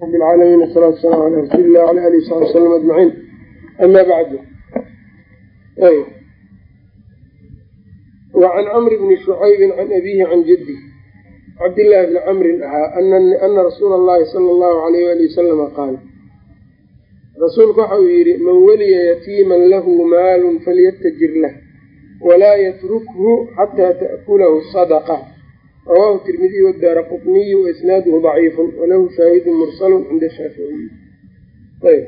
rab lcaalamiin asalaatu wasalaamu ala rasuuli lah ala alihi saxbi wsalam ajmaciin ama bacdu wacan camri bni shucaybin can abihi can jaddi cabdillaahi bni camrin ahaa ana rasuula allahi sala allahu alayh ali wasalama qaal rasuulku waxa uu yidhi man weliya yatiiman lahu maalun falyatajir lah walaa yatrukhu xataa ta'kulahu sadaqa rawahu tirmidiy wadaara qutniy waisnaaduhu daciifun walahu shaahidun mursalun cinda shaaficiyi ayb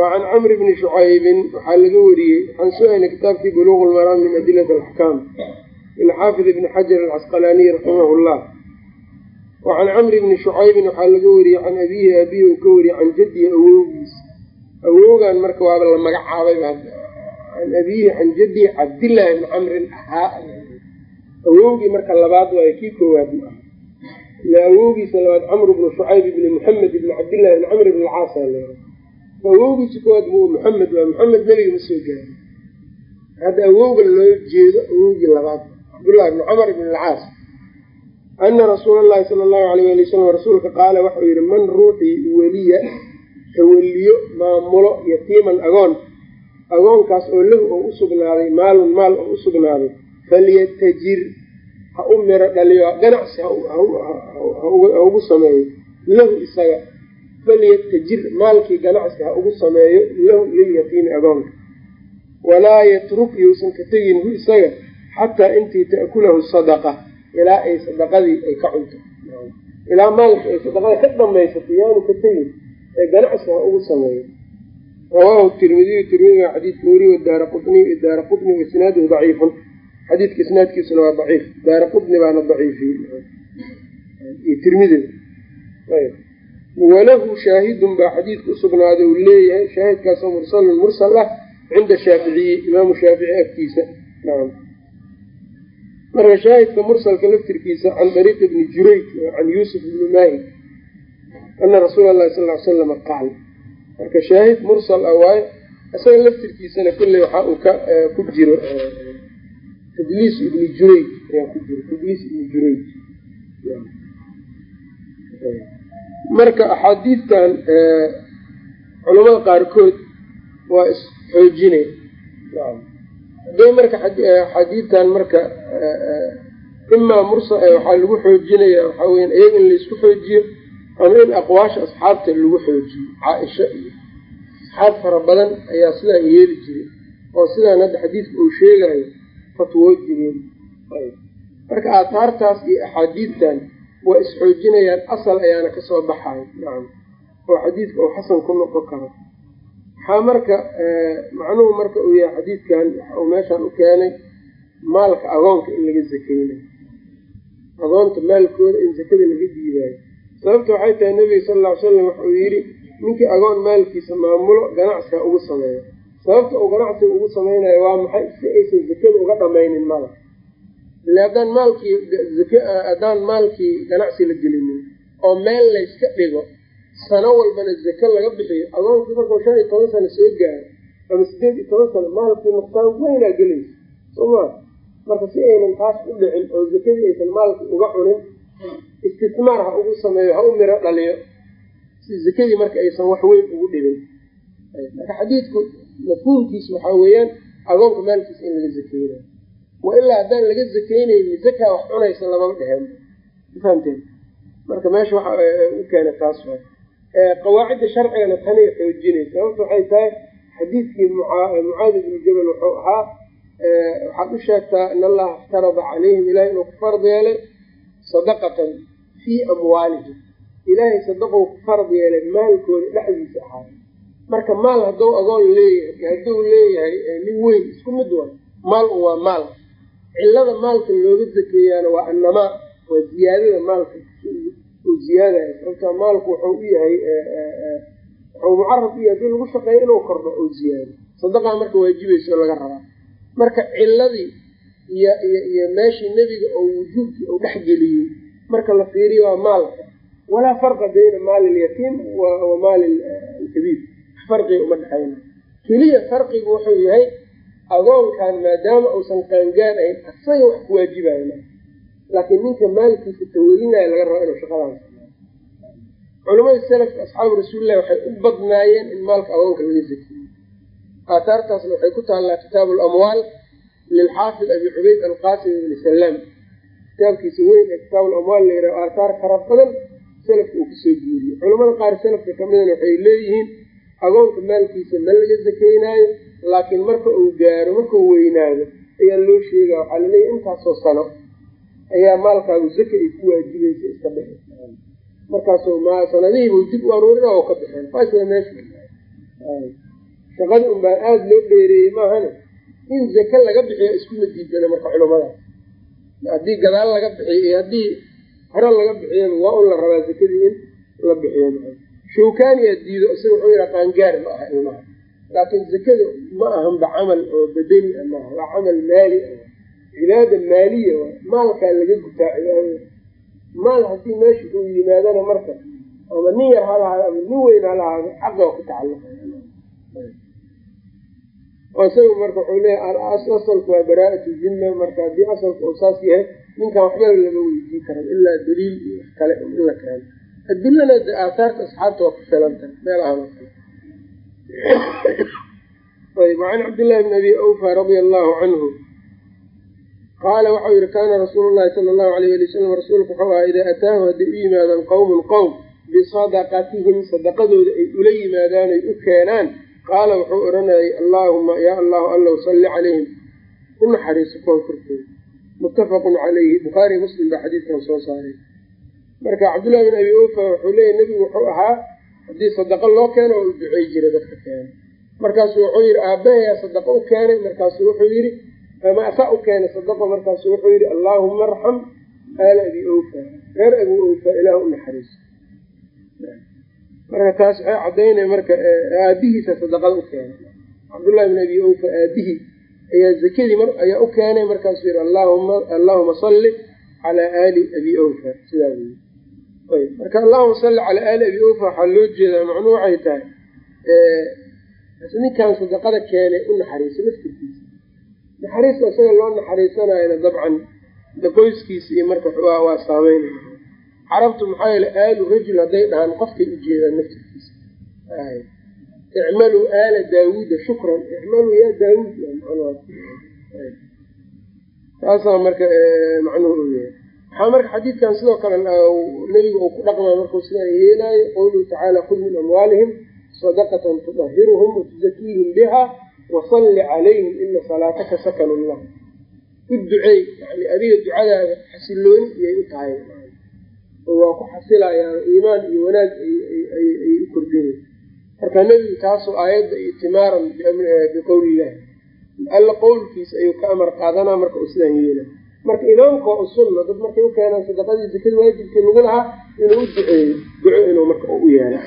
wacan camri bni shucaybin waxaa laga wariyey waxaan soo haynay kitaabkii buluuq lmaraam min adilati alaxkaam ilxaafid ibni xajar alcasqalaaniy raximahu llah wacan camri bni shucaybin waxaa laga wariyey can abihi abihi uu ka wariyey can jaddihi awowgiis awowgan marka waaba la magacaabay can abihi can jaddihi cabdillaahi bni camrin ahaa awowgii marka labaad waayo kii koowaad ma ah ila awowgiisa labaad camru bnu shucayb ibni muxamed ibni cabdillahi ibni camr ibn alcaas aa leeray awowgiisa koowaad bu muxamed waa muxamed nebiga ma soo gaarin hadda awowga loo jeedo awowgii labaad cabdullahi ibni camar ibn alcaas. Ana rasuula llahi sala allahu alayh ali wasalam rasuulka qaala waxau yihi man ruuxii weliya tawaliyo maamulo yatiiman agoon. Agoonkaas oo lahu oo u sugnaaday maalun maal oo u falyatajir ha u miro dhaliyo ganacsi ha sameeyo. Lahu isaga falyatajir maalkii ganacsi ha ugu sameeyo lahu lilyatiimi agoonka walaa yatruk yousan ka tegin hu isaga xataa intii ta'kulahu sadaqa ilaa ay sadaqadii ay ka cunto. Ilaa maalka ay sadaqada ka dhamaysato yaanu ka tegin ee ganacsi ha ugu sameeyo. Rawaahu tirmidiyu tirmidiga xadiidka weriy daara qutniy daara qutni isnaaduhu daciifun xadiidka isnaadkiisuna waa daciif. Daara qutni baana daciifiyey iyo tirmidida walahu shaahidun baa xadiidka usugnaaday uu leeyahay shaahidkaasoo mursalun mursal ah cinda shaaficiyi imaamu shaafici agtiisa. Marka shaahidka mursalka laftirkiisa can dariiqi bni jurayj can yuusuf ibni maahi ana rasuula llahi sal ly salama qaal marka shaahid mursal ah waayo isaga laftirkiisana kolley waxaa uu ka ku jiro tadliis ibni jurayj ayaa ku jiro tadliis ibni jurayj. Marka axaadiidtan culamada qaarkood waa isxoojinay haday marka axaadiidtan marka imaa mursa waxaa lagu xoojinaya waxaa weya iyaga in la isku xoojiyo ama in aqwaasha asxaabta lagu xoojiyo caaisha iyo asxaab fara badan ayaa sidaan yeeli jiray oo sidaan hadda xadiidka uu sheegayo fatwoo jireen marka aataartaas iyo axaadiidtan waa isxoojinayaan asal ayaana ka soo baxayo nacam oo xadiidka uu xasan ku noqon karo. Waxaa marka macnuhu marka uu yahay xadiidkan waxa uu meeshaan u keenay maalka agoonka in laga zakeynayo agoonta maalkooda in zakada laga diibaayo. Sababta waxay tahay nebiga sala alla ly salam waxa uu yidhi ninkii agoon maalkiisa maamulo ganacsiga ugu sameeyo sababta uu ganacsiga ugu sameynayo waa maxay? Si aysan zakada uga dhamaynin mala. Ile haddaan maalkii haddaan maalkii ganacsi la gelinin oo meel layska dhigo sano walbana zake laga bixiyo agoonkii markuu shan iyo toban sano soo gaaro ama sideed iyo toban sano maalkii nuqsaan weynaa gelaysa. Sooma marka si aynan taas u dhicin oo zakadii aysan maalkii uga cunin istismaar ha ugu sameeyo ha u miro dhaliyo si zakadii marka aysan wax weyn ugu dhibin. Marka xadiidku mafhuumkiisu waxaa weeyaan agoonka maalkiisa in laga zakeynayo wa ilaa haddaan laga zakaynayni zakaa wax cunaysa lamama dheheen. Mafahamteen marka meesha waxa u keena taas wa qawaacidda sharcigana tanay xoojinay sababta waxay tahay xadiidkii mucaadi bni jabal wuxuu ahaa waxaad u sheegtaa in allaha iftarada calayhim ilahay inuu ku fard yeelay sadaqatan fii amwaalihim. Ilaahay sadaqou ku fard yeelay maalkooda dhexdiisa ahaay marka maal hadduu agoon leeyahay hadduu leeyahay nin weyn isku mid wa maal waa maal. Cilada maalka looga zakeeyaana waa annamaa waa ziyaadada maalka uu ziyaadayo. Sababta maalku wuxuu u yahay wuxuu mucarab u yahay haddii lagu shaqeeyo inuu kordho oo ziyaado. Sadaqaa marka waajibaysa oo laga rabaa. Marka ciladii iyo iyo iyo meeshii nebiga oo wujuubkii uu dhexgeliyey marka la fiiriyo waa maalka walaa farqa bayna maali lyatiim wa maali lkabiir farqiga uma dhexayna keliya farqigu wuxuu yahay agoonkan maadaama uusan qaangaan ayn asaga wax ku waajibayo laakiin ninka maalkiisa tawelinayo laga rabo inuu shaqadan culamada salafka asxaabu rasuulillahi waxay u badnaayeen in maalka agoonka laga zakiyo aataartaasna waxay ku taallaa kitaabu lamwaal lilxaafid abi cubayd alqasim ibni salaam. Kitaabkiisa weyn ee kitaabu lamwaal la yidhaho aataar fara badan salafka uu ka soo guuriyey. Culamada qaar salafka kamidana waxay leeyihiin agoonka maalkiisa ma laga zakeynaayo laakiin marka uu gaaro markau weynaado ayaa loo sheegaa waxaa laleeyahy intaasoo sano ayaa maalkaagu zaka ay ku waajibaysa iska bixi markaasoo ma sanadihiibu dib u aruurina oo ka bixeen waa meesha. Shaqada un baa aada loo dheereeyey maahane in zake laga bixiyo iskuma diidana marka culamadaas haddii gadaal laga bixiyo iyo haddii hore laga bixiyaba waa un la rabaa zakadii in la bixiyo shawkaniyaa diido isaga wuxuu yihaa qaangaar ma aha ilmaha. Laakiin zakada ma ahanba camal oo badeni a maaha waa camal maali ah cibaada maaliya maalkaa laga gutaa cibaadada maal haddii meesha uu yimaadana marka ama nin yar ha ama nin weyn ha lahaado xaqa ku tacalluqa isaga marka wuxuu leeyahy asalku waa baraa'atu zimma marka haddii asalku uu saas yahay ninkan waxbaba lama weydii kara ilaa daliil iyo kale in la keeno adilana de aathaarta asxaabta waa ku kale ayb wacan cabdillahi bn abi awfa radia allahu canhu qaala waxau yihi kaana rasuulu llahi sala allahu alayh ali wasalam rasuulku wuxuu ahaa idaa ataahu hadday u yimaadaan qowmun qowm bisadaqatihim sadaqadooda ay ula yimaadaan ay u keenaan. Qaala wuxuu odhanayay allaahuma yaa allahu allow salli calayhim. U naxariiso kuwan korkooda muttafaqun calayhi bukhaari muslim baa xadiidkan soo saaray marka cabdullahi bin abi ofa wuxuu leeyahy nebigu wuxuu ahaa haddii sadaqo loo keeno u ducey jira dadka keena markaasu wuxuu yidhi aabbahayaa sadaqo u keenay? Markaasu wuxuu yidhi ama asaa u keenay sadaqo markaasu wuxuu yidhi allaahuma arxam aala abi ofa reer abi ofa ilaah u naxariiso marka taas waxay cadaynaya marka aabihiisa sadaqada u keenay. Cabdullahi bin abi ofa aabihii ayaa zakadii ayaa u keenay. Markaasuu yihi allahuma salli calaa aali abi ofa sidaa marka allahuma salli calaa aali abi ofa waxaa loo jeedaa macnuu waxay tahay ninkan sadaqada keenay u naxariiso laftirkiisa naxariista isaga loo naxariisanayana dabcan qoyskiisa iyo marka waa saameynaya carabtu maxaa yeele aalu rajul hadday dhahaan qofkay ujeedaan naftirkiisa icmaluu aala daawuuda shukran. Icmaluu yaa daawuud taasaa marka macnuhu u yahay waxaa marka xadiidkan sidoo kale nebiga uu ku dhaqmay markuu sidaa yeelaayo qawluhu tacaala khud min amwaalihim sadaqatan tudahiruhum watuzakiihim biha wasalli calayhim ina salaataka sakanu lah u duceey yani adiga ducadaada xasilooni iyay u tahay waa ku xasilayaan iimaan iyo wanaag ayay u kordhinay marka nebigu taasoo aayadda itimaaran biqowli illahi alla qowlkiisa ayuu ka amar qaadanaa marka uu sidaan yeela marka imaamka waa usunna dad markay u keenaan sadaqadii zakada waajibkii lagu lahaa inuu u duceeyo duco inuu marka u yeelo.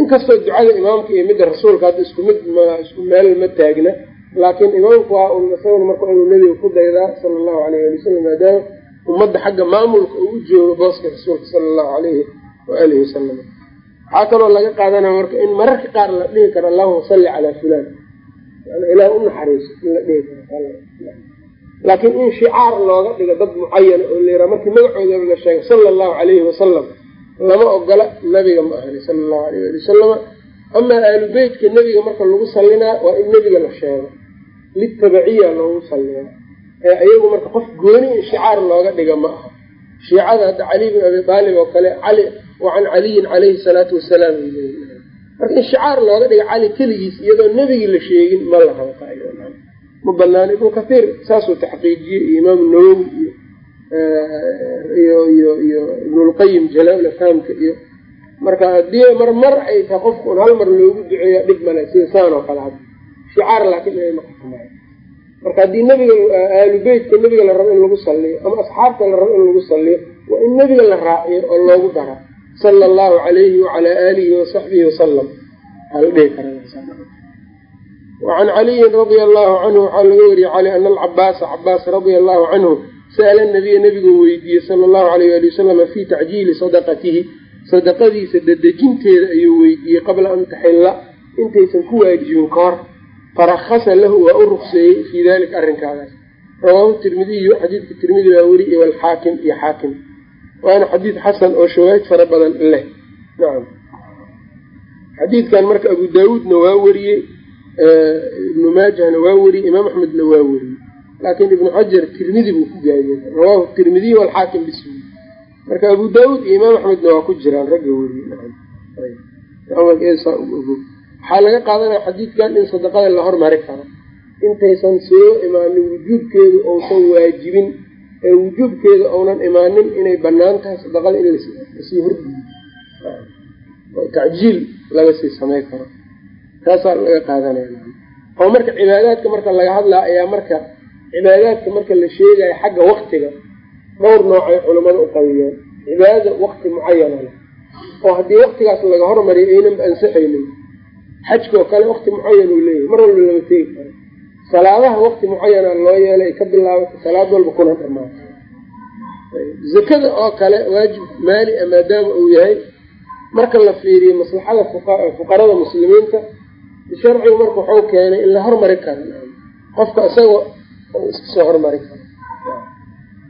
Inkastoo ducada imaamka iyo midda rasuulka hadda isku mid ma isku meel ma taagna laakiin imaamku waa un isaguna marka inuu nebiga ku daydaa sala allahu alayh ali wasalam maadaama ummadda xagga maamulka uu u joogo booska rasuulka sala allahu alayhi waalihi wasalam waxaa kaloo laga qaadanaya marka in mararka qaar la dhihi karo allahuma salli calaa fulaan. Yani ilaah u naxariiso in la dhihi karo laakiin in shicaar looga dhigo dad mucayana oo layraa markii magacoodaba la sheego sala allahu alayhi wasalam lama ogola nabiga ma ahani sala allahu alayh ali wasalama amaa aalu beytka nebiga marka lagu sallinaa waa in nebiga la sheego. Litabaciya loogu salliyaa ee iyagu marka qof gooni in shicaar looga dhiga ma aha. Shiicada hadda cali bin abi aalib oo kale cali wa can caliyin calayhi salaatu wasalaam marka in shicaar looga dhiga cali keligiis iyadoo nebigii la sheegin ma la rabo ma banaan ibnu kathiir saasuu taxqiijiyey iyo imaamu nawowi iyo iyo ibnulqayim jalaa-ul afhaamka iyo marka haddii marmar ay tahay qofku un hal mar loogu duceeya dhib male sida saan oo kale hadda shicaar laakiin inay noqoto marka haddii nebiga aalu beytka nebiga la rabo in lagu salliyo ama asxaabta la rabo in lagu salliyo waa in nebiga la raaciyo oo loogu dara. Sala allahu calayhi wacalaa aalihi wasaxbihi wasalam ala dhihi kawacan caliyin radia allahu canhu waxaa laga wariyey cali ana alcabaasa cabaas radia allahu canhu sa'ala nabiya nebiguu weydiiyey sala allahu alayh ali wasalama fii tacjiili sadaqatihi sadaqadiisa dadejinteeda ayuu weydiiyey qabla an taxilla intaysan ku waajibin ka hor farakasa lahu waa u rukseeyey fii dalika arrinkaadaas rawaahu tirmidiyu xadiidka tirmidi baa weriye walxaakim iyo xaakim waana xadiid xasan oo shawaahid fara badan leh nacam xadiidkan marka abu daawuudna waa weriyey ibnu maajahna waa weriyey imaam axmedna waa weriyey laakiin ibnu xajar tirmidi buu ku gaabiyey rawaahu tirmidiy walxaakim bismi marka abu daawuud iyo imaam axmedna waa ku jiraan ragga weriyey waxaa laga qaadanaya xadiidkan in sadaqada la hormari karo. Intaysan soo imaanin wujuubkeedu ousan waajibin ee wujuubkeeda ounan imaanin inay bannaan tahay sadaqada in la sii hordiyo oo tacjiil taasaa laga qaadanaya oo marka cibaadaadka marka laga hadlaa ayaa marka cibaadaadka marka la sheegayo xagga waktiga dhowr noocay culamada u qabiyeen cibaadada wakti mucayana leh. oo haddii waktigaas laga hormariyo aynanba ansixaynin xajka oo kale wakti mucayan uu leeyahay. Mar walba lama tegi karo. Salaadaha wakti mucayana loo yeelay ka bilaabatay salaad walba kuna dhamaata zakada oo kale waajib maali a maadaama uu yahay marka la fiiriyo maslaxada fuqarada muslimiinta sharcigu marka waxuu keenay in la hormari karo. Qofka isagoo uu iska soo hormari karo.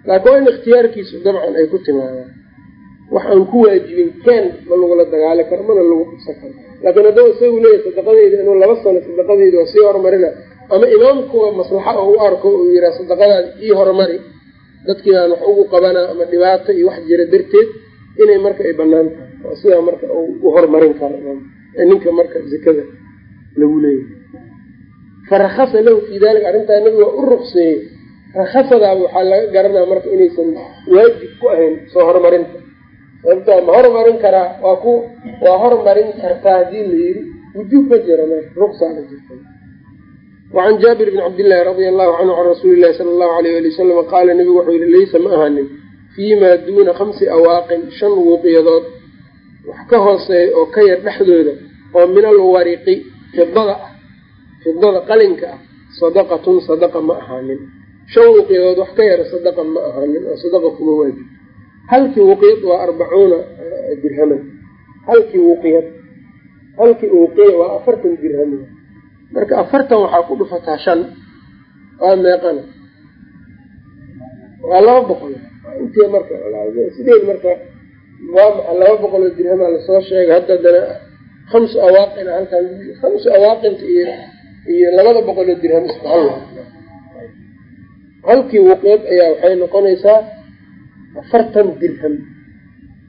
Laakiin waa in ikhtiyaarkiisu dabcan ay ku timaadaan. Wax aan ku waajibin keen ma lagula dagaali karo mana lagu qabsan karo. Laakiin hadduu isagu leeyahy sadaqadeyda inuu laba sano sadaqadeyda waa sii horumarina ama imaamkuwa maslaxa oo u arko uu yihaa sadaqadaada ii horumari dadkii baan wax ugu qabanaa ama dhibaato iyo wax jira darteed inay marka ay bannaan tahay. Sidaa marka u horumarin karo. Ninka marka zakada lagu leeyahay. Farakasa lahu fii dalika arrintaa nabiga u ruqseeyey rakasadaaba waxaa laga garanaa marka inaysan waajib ku ahayn soo horumarinta. Sababtaa ma horumarin karaa waa ku waa horumarin kartaa haddii la yiri wujuub ma jira meesha ruqsaana jirta wacan jaabir bn cabdillaahi radia allahu canhu can rasuuli llahi sala allahu alayh ali wasalam qaala nabigu wuxuu yihi laysa ma ahanin fii maa duuna khamsi awaaqin shan wuuqiyadood wax ka hooseeya oo ka yar dhexdooda oo min alwariqi fidada ah fidada qalinka ah sadaqatun sadaqa ma ahaanin. Shan wuuqiyadood wax ka yar sadaqa ma ahaanin oo sadaqa kuma waajib. Halkii wuqiyad waa arbacuuna dirhaman. Halkii wuqiyad halkii uuqiya waa afartan dirham marka afartan waxaa ku dhufataa shan waa meeqana. Waa laba boqol. Int marka sideed marka waa maxa laba boqoloo dirhamaa la soo sheegay hadda hamsu awaaqina halkaan hamsu awaaqinta iyo iyo labada boqoloo dirham isku hal halkii wuqiyad ayaa waxay noqonaysaa afartan dirham.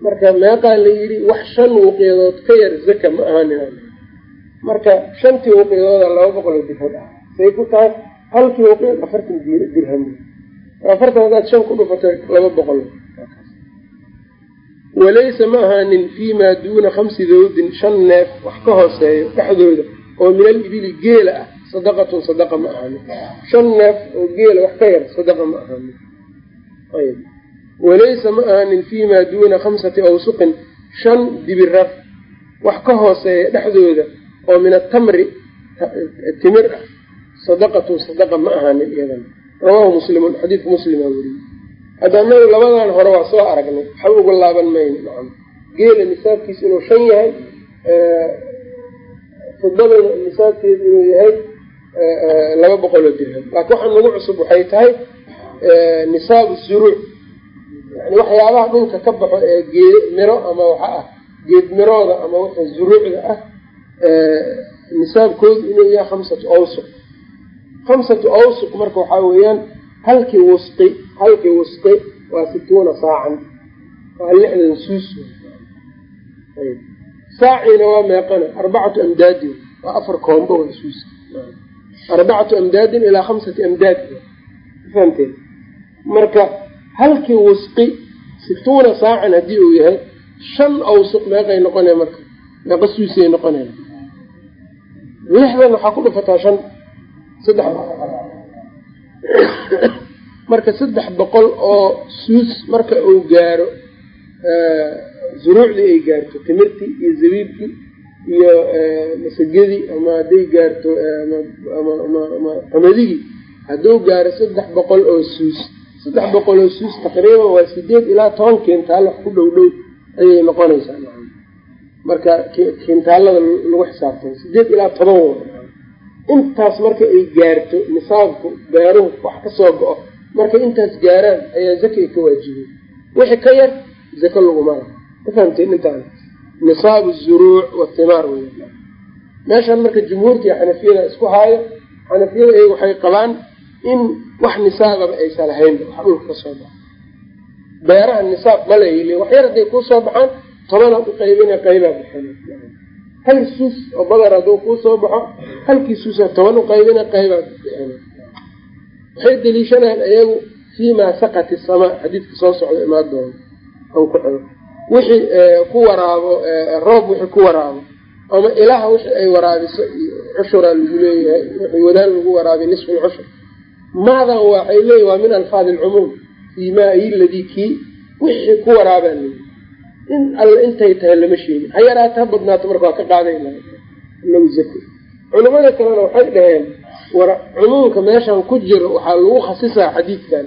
Marka meeqaa la yidhi wax shan wuqiyadood ka yar zaka ma ahanin marka shantii wuqiyadooda laba boqoloo dirham ah say ku tahay halkii wuqiyad afartan dirham. Afartan haddaad shan ku dhufatay laba boqol walaysa ma ahaanin fii maa duuna khamsi dawdin shan neef wax ka hooseeyo dhexdooda oo min alibili geela ah sadaqatun sadaqa ma ahaanin shan neef oo geela wax ka yar sadaqa ma ahaanin ayb walaysa ma ahaanin fii maa duuna khamsati awsuqin shan dibiraf wax ka hooseeya dhexdooda oo min atamri timir ah sadaqatun sadaqa ma ahaanin iyadan rawaahu muslimun xadiidka muslima weriyey hadda labadan hore waa soo aragnay. Waxba uga laaban mayno nacam. Geela nisaabkiisa inuu shan yahay fidadooda nisaabkeedu inuu yahay laba boqoloo dirham. Laakiin waxaa nagu cusub waxay tahay nisaabu suruuc yani waxyaabaha dhulka ka baxo ee gee miro ama waxa ah geed mirooda ama waxa zuruucda ah nisaabkoodu inuu yahay khamsatu awsuq. Khamsatu awsuq marka waxaa weeyaan halkii wusqi halkii wusqi waa situuna saacan. Waa lixdan suus saaciina waa meeqana arbacatu amdaadin. Waa afar koombo waa suus. Arbacatu amdaadin ilaa khamsati amdaad. Fahamteed marka halkii wusqi situuna saacan haddii uu yahay shan awsuq meeqay noqonaya marka. Meeqa suusay noqonaya lixdan waxaa ku dhufataa shan. Saddex marka saddex boqol oo suus marka uu gaaro zuruucdii ay gaarto timirtii iyo zabiibkii iyo masagadii ama hadday gaarto ama qamadigi hadduu gaaro saddex boqol oo suus. Saddex boqol oo suus taqriiban waa sideed ilaa toban kintaal wax ku dhow dhow ayay noqonaysaa marka kintaalada lagu xisaabtay sideed ilaa toban intaas marka ay gaarto nisaabku beeruhu wax ka soo go-o markay intaas gaaraan ayaa zaka ay ka waajibay. Wixii ka yar zako laguma laha ma fahamteen intaan nisaabu zuruuc wathimaar wey meeshan marka jumhuurta iyo xanafiyada isku haayo xanafiyada iyaga waxay qabaan in wax nisaababa aysan lahaynba wax dhulka ka soo baxa beeraha nisaab ma layli wax yar hadday kuusoo baxaan tobanaad u qaybina qaybaa bixin hal suus oo badar hadduu kuusoo baxo halkii suusa toban u qaybina qaybaa bixin waxay deliishanayaan iyagu fiimaa saqati samaa xadiidka soo socda imaan doono an ku xigo wixii ku waraabo roob wixii ku waraabo ama ilaha wixii ay waraabiso cushuraa lagu leeyahay wixii wadaan lagu waraabiy nisfu lcushur maadan waxay leeyihi waa min alfaadi alcumuum fii maa iladii kii wixii ku waraabaa leeyi in alle intay tahay lama sheegin. Ha yaraata ha badnaato marka waa ka qaadayna inagu zako culimada kalena waxay dhaheen cumuumka meeshan ku jiro waxaa lagu khasisaa xadiidkan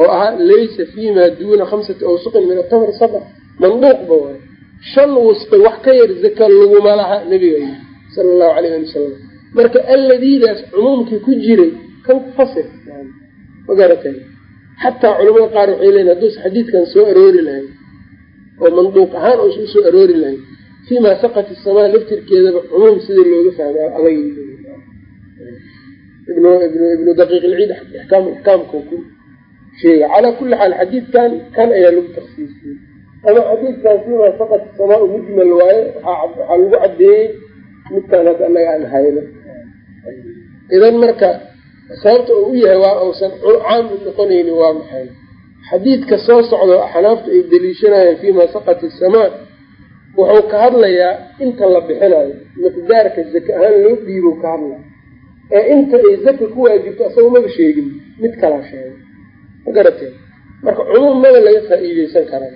oo ahaa laysa fiimaa duuna khamsati awsuqin min atamri sabc manduuqba waay. Shan wusqi wax ka yar zaka laguma laha nabiga yii sala allahu alayh ali wasalam marka alladiidaas cumuumkii ku jiray kan ku fasir ma garatay xataa culamada qaar waxay leeyiin hadduusa xadiidkan soo aroori lahayn oo manduuq ahaan uusa u soo aroori lahayn fiimaa saqati samaa laftirkeedaba cumuum sida looga fahma adag ibnu daqiiq ilciid ixkaamka ku sheega calaa kulli xaal xadiidkan kan ayaa lagu taksiisiyey ama xadiidkan fiimaa saqat samaa mujmal waaye waxaa lagu cadeeyey midkaan hadda anaga aan hayno. Idan marka sababta uu u yahay waa uusan caam u noqonaynin waa maxay? Xadiidka soo socdo axnaafta ay deliishanayaan fiimaa saqat samaa wuxuu ka hadlayaa inta la bixinayo miqdaarka zaka ahaan loo dhiibo ka hadlaya ee inta ay zaka ku waajibto asaga maba sheegin mid kalaa sheegay. Ma garatee? Marka cumuum maba laga faa-iideysan karaa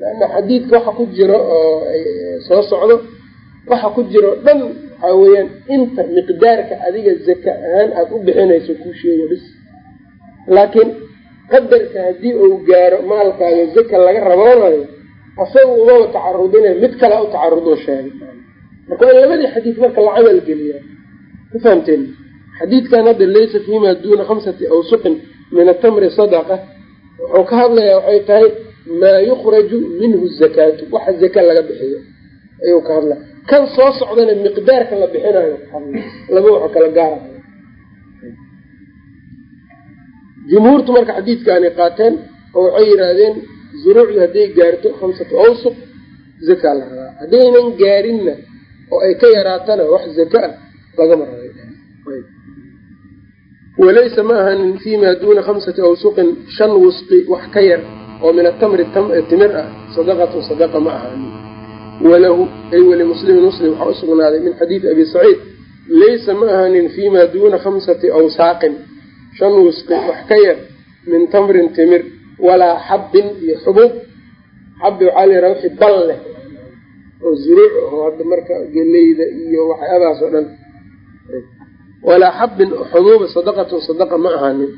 leanna xadiidka waxa ku jiro oo soo socdo waxa ku jiro dhan waxaa weeyaan inta miqdaarka adiga zaka ahaan aada u bixinayso kuu sheega bis laakiin qadarka haddii uu gaaro maalkaaga zaka laga raboonayo asaga umaba tacarudina mid kale u tacarudoo sheegay. Marka waa labadii xadiid marka la camal geliya ma fahamteen. Xadiidkan hadda laysa fiimaa duuna khamsati awsuqin min atamri sadaqa. Wuxuu ka hadlayaa waxay tahay maa yukhraju minhu zakaatu. Waxa zaka laga bixiyo. Ayuu ka hadlaya kan soo socdana miqdaarka la bixinayo laba waxo kala gaara jumhuurtu marka xadiidkaanay qaateen oo waxay yidhaahdeen zuruucdu hadday gaarto khamsatu awsuq zakaa la rabaa. Haddaynan gaarinna oo ay ka yaraatana wax zaka ah lagama walaysa ma ahanin fiimaa duuna khamsati awsuqin shan wusqi wax ka yar oo min atamri timir ah. Sadaqatun sadaqa ma ahaanin walahu ay weli muslimin muslim waxaa u sugnaaday min xadiidi abi saciid. Laysa ma ahanin fiimaa duuna khamsati awsaaqin shan wusqi wax ka yar min tamrin timir walaa xabbin iyo xubuub. Xabbi waxaa la yaraha wixii bal leh oo zuruuc aho hadda marka geleyda iyo waxyaabahaas oo dhan walaa xabbin xubuuba sadaqatun sadaqa ma ahaanin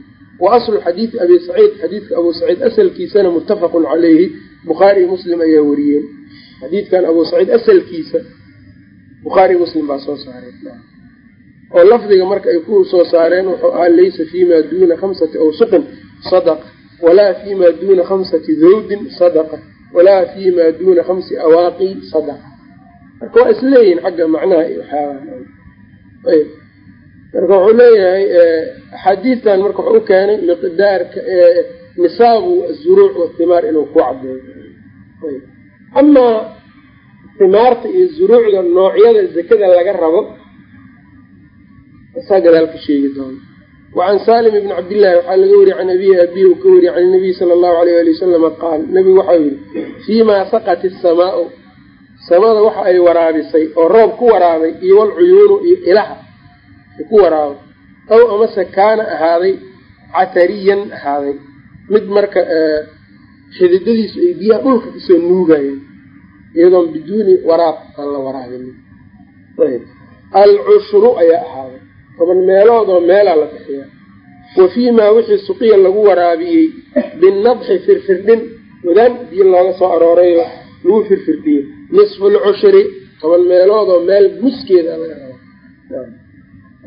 wa aslu xadiidi abi saciid xadiidka abu saciid asalkiisana muttafaqun caleyhi bukhaari muslim ayaa wariyeen xadiidkan abu saciid asalkiisa bukhaari muslim baa soo saareen oo lafdiga marka ay ku soo saareen wuxuu ahaa laysa fiimaa duuna khamsati awsuqin sadaqa walaa fiimaa duuna khamsati zawdin sadaqa walaa fiimaa duuna khamsi awaaqi sadaqa marka waa isleeyihin xagga macnaha marka wuxuu leeyahay axaadiistan marka wuxuu u keenay miqdaarka nisaabu azuruuc wathimaar inuu ku cadeeyo amaa himaarta iyo zuruucda noocyada zakada laga rabo saa gadaal ka sheegi doono wacan salim ibni cabdillahi waxaa laga wariyey can abihi abihi uu ka wariyey can nabiyi sala allahu alayh ali wasalama qaal. Nabigu waxau yihi fiimaa saqat isamaau samada waxa ay waraabisay oo roob ku waraabay iyo walcuyuunu iyo ilaha ku waraabay. Aw amase kaana ahaaday catariyan ahaaday. Mid marka xididadiisu ay biyaha dhulka ka soo nuugayeen iyadoon biduuni waraab aan la waraabinin alcushru ayaa ahaaday. Toban meeloodoo meelaa la bixiyaa. Wa fiimaa wixii suqiya lagu waraabiyey binadxi firfirdhin. Wadaan biyo looga soo aroorayo lagu firfirdhiyo nisfu lcushri toban meeloodoo meel muskeeda laga rabo.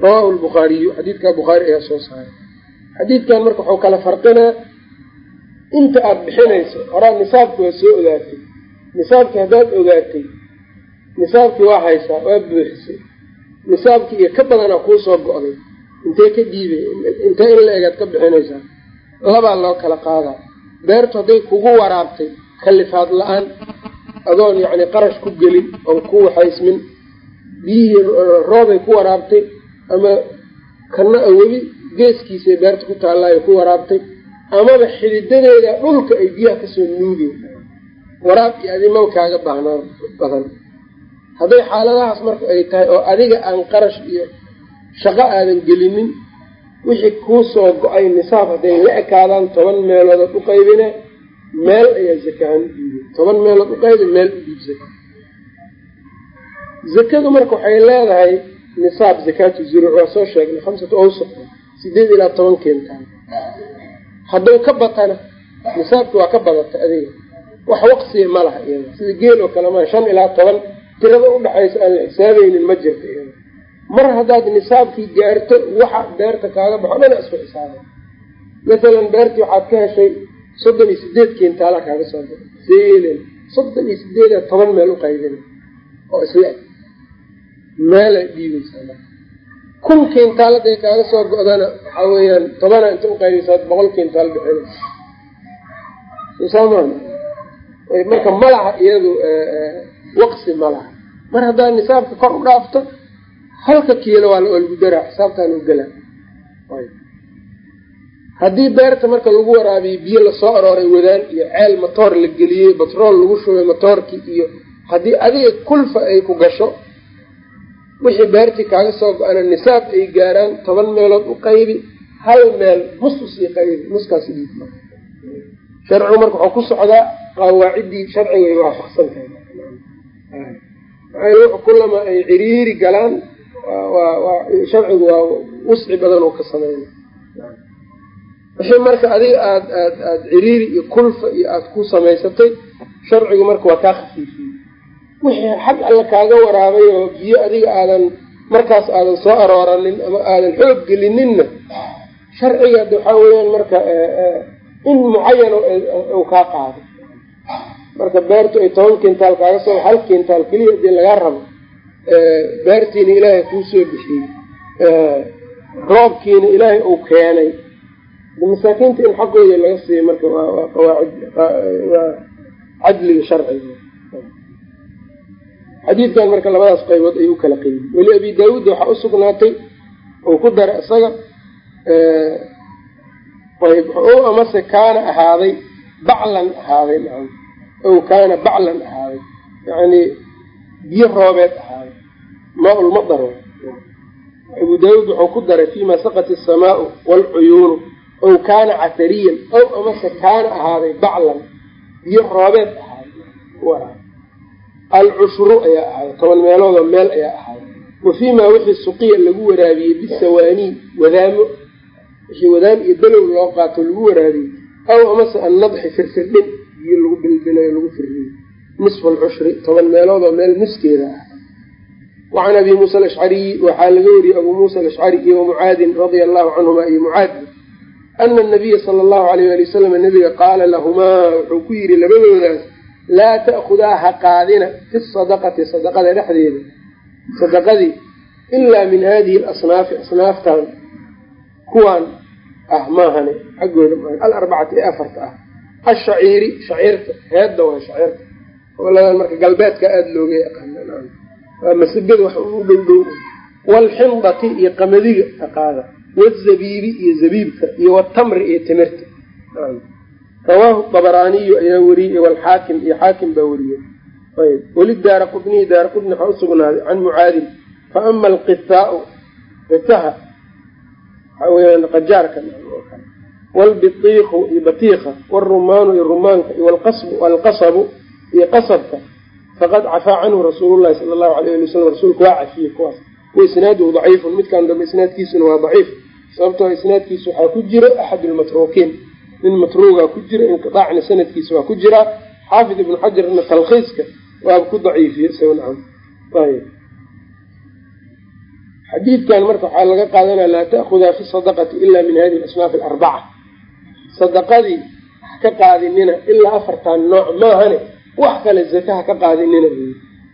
Rawaahu lbukhaariyu xadiidkaa bukhaari ayaa soo saaray. Xadiidkan marka waxuu kala farqinaa inta aada bixinayso horaa nisaabka waa soo ogaatay nisaabkii haddaad ogaatay nisaabkii waa haysaa waa buuxisay. Nisaabkii iyo ka badanaa kuu soo go-day. Intee ka dhiibay intee in la egaad ka bixinaysaa? Labaa loo kala qaadaa. Beertu hadday kugu waraabtay kalifaad la'aan adoon yacni qarash ku gelin oon ku waxaysmin biyihii roobay ku waraabtay ama kana webi geeskiisay beerta ku taallaayo ku waraabtay amaba xididadeeda dhulka ay biyaha ka soo nuugeen. Waraab iyo adimaba kaaga baahnaan badan. Hadday xaaladahaas marka ay tahay oo adiga aan qarash iyo shaqo aadan gelinin wixii kuu soo go'ay nisaab hadday la ekaadaan toban meeloodood u qaybine meel ayaa zakahan u dhiibay toban meelood u qaybi meel u zaka zakadu marka waxay leedahay nisaab zakaatu zuruuc waa soo sheegnay khamsatu awsaq sideed ilaa toban keentaan. Hadduu ka batana nisaabki waa ka badata adiga. Wax waqsiya ma laha iyada sida geel oo kale maa shan ilaa toban tirada udhaxaysa aan la xisaabeynin ma jirta iyada. Mar haddaad nisaabkii gaarto waxa beerta kaaga baxo dhana isku xisaabay masalan beertii waxaad ka heshay soddon iyo sideed keentaala kaaga soo seelen soddon iyo sideeda toban meel u qaybina oo isla eg. Meela dhiibaysaa kun keentaal haday kaaga soo go-dana waxaa weeyaan tobana inta uqaybeysaad boqol keentaal bixinaysa soosamaan marka malaha iyadu waqsi malaha. Mar haddaad nisaabka kor u dhaafto halka kiilo waa lagu daraa xisaabtaan u gelaa haddii beerta marka lagu waraabiyo biyo la soo arooray wadaan iyo ceel matoor la geliyey batrool lagu shubay matoorkii iyo haddii adiga kulfa ay ku gasho wixii beertii kaaga soo go-ana nisaab ay gaaraan toban meelood u qaybi hal meel mus u sii qaybi muskaas dhiib sharcigu marka waxuu ku socdaa qawaaciddii sharciga ay waafaqsan tahay. Maxaa kulama ay ciriiri galaan sharcigu waa wusci badan oo ka sameyna wixii marka adiga aad aad aada ciriiri iyo kulfa iyo aada ku samaysatay sharcigu marka waa kaa khafiifiyey. Wixii xag alle kaaga waraabay oo biyo adiga aadan markaas aadan soo arooranin ama aadan xoog gelininna sharciga ad waxaa weyaan marka in mucayan u kaa qaado. Marka beertu ay toban kintaal kaaga soo hal kintaal keliya haddii lagaa rabo beertiina ilaahay kuu soo bixiyey roobkiina ilaahay uu keenay masaakiinta in xaqooda laga siiyo marka waa qawaacid waa cadliga sharciga. Xadiidkan marka labadaas qaybood ayuu u kala qeybiy weli abi daawuud waxaa usugnaatay uu ku dara isaga ayb o amase kaana ahaaday baclan ahaaday ow kaana baclan ahaaday. Yani biyo roobeed ahaaday. Maa lmadar abu daawuud wuxuu ku daray fima saqat asamaau waalcuyuunu ow kaana casariyan ow amase kaana ahaaday baclan biyo roobeed ahaaday alcushru ayaa ahaaday toban meeloodoo meel ayaa ahaaday wa fiimaa wixii suqiya lagu waraabiyey bisawaanii wadaamo wixii wadaan iyo dalow loo qaato lagu waraabiyey aw amase annadxi firfirdhin biyo lagu bilbilayo lagu firriyo nisfu alcushri toban meeloodoo meel nuskeeda ah wacan abi muusa alashcariyi waxaa laga wariyey abuu muusa alashcari iyo wamucaadin radia allahu canhuma iyo mucaadi ana anabiya sala allahu alayh ali wasalam nabiga qaala lahumaa wuxuu ku yidhi labadoodaas laa ta'khudaa ha qaadina fi sadaqati sadaqada dhexdeeda sadaqadii ilaa min hadihi alasnaafi asnaaftan kuwaan ah maahane xaggooda alarbacati ee afarta ah ashaciiri shaciirta heedda waa shaciirta marka galbeedka aada looga yaqaana masagada wax u dhow waalxindati iyo qamadiga aqaada wazabiibi iyo zabiibka iyo watamri iyo timirta rawaahu dabaraaniyu ayaa weriyey walxaakim iyo xaakim baa weriyey ayb weli daara qudniyi daara qudni waxaa usugnaaday can mucaadin fa ama alqisaau qisaha waxaa weyaan qajaarka waalbitiiqu iyo batiiqa waalrumaanu iyo rumaanka iyo alqasabu iyo qasabka faqad cafaa canhu rasuulu llahi sala allahu alayh ali wasalam rasuulka waa cafiyey kuwaas wa isnaaduhu daciifun midkan dambe isnaadkiisuna waa daciif sababtoo isnaadkiisa waxaa ku jira axad lmatruukiin nin matruugaa ku jira inqiaacna sanadkiisa waa ku jiraa xaafid ibnu xajarna talkhiiska waaba ku daciifiye isagana ayb xadiidkan marka waxaa laga qaadanaya laa ta'khudaa fi sadaqati ila min hadihi asnaaf alarbaca sadaqadii wax ka qaadinina ilaa afartan nooc maahane wax kale zaka ha ka qaadinina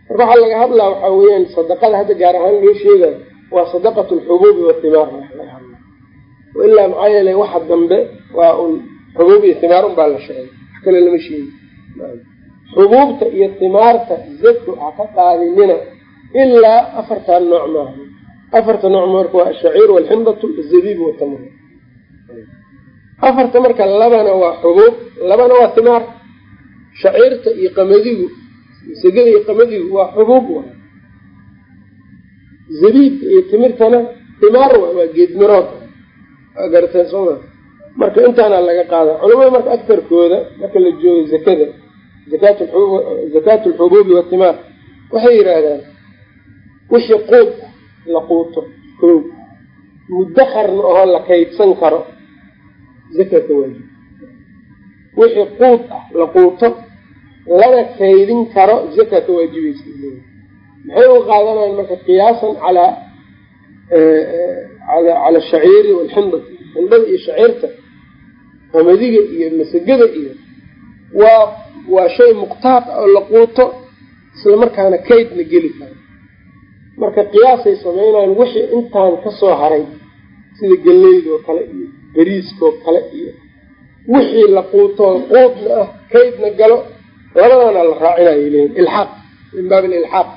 marka waxaa laga hadlaa waxaa weyaan sadaqada hadda gaar ahaan loo sheegayo waa sadaqat lxubuubi wathimaar ilaa maxaa yeelay waxa dambe waa un xubuub iyo thimaar un baa la sheegay wax kale lama sheegi xubuubta iyo thimaarta zako ha ka qaadinina ilaa afartan nooc maaha afarta nooc marka waa ashaciir walxindatu azabiib watamr afarta marka labana waa xubuub labana waa thimaar shaciirta iyo qamadigu segada iyo qamadigu waa xubuub wa zabiibka iyo timirtana thimaar wa waa geedmirood garateen sooma marka intaana laga qaada culamada marka agtarkooda marka la joogo zakada zakaatu alxubuubi wathimaar waxay yidhaahdaan wixii quud la quuto ko muddakarna oo la kaydsan karo zaka ka waajib. Wixii quud ah la quuto lana kaydin karo zaka ka waajibaysa maxay u qaadanayaan marka qiyaasan calaa cala ashaciiri walxindati xindada iyo shaciirta qamadiga iyo masagada iyo waa waa shay muqtaad ah oo la quuto isla markaana kaydna geli karo marka qiyaasay sameynayaan wixii intaan ka soo haray sida galleyda oo kale iyo beriiska oo kale iyo wixii la quuto quudna ah kaydna galo labadana la raacinayo leyihin ilxaaq min baab ililxaaq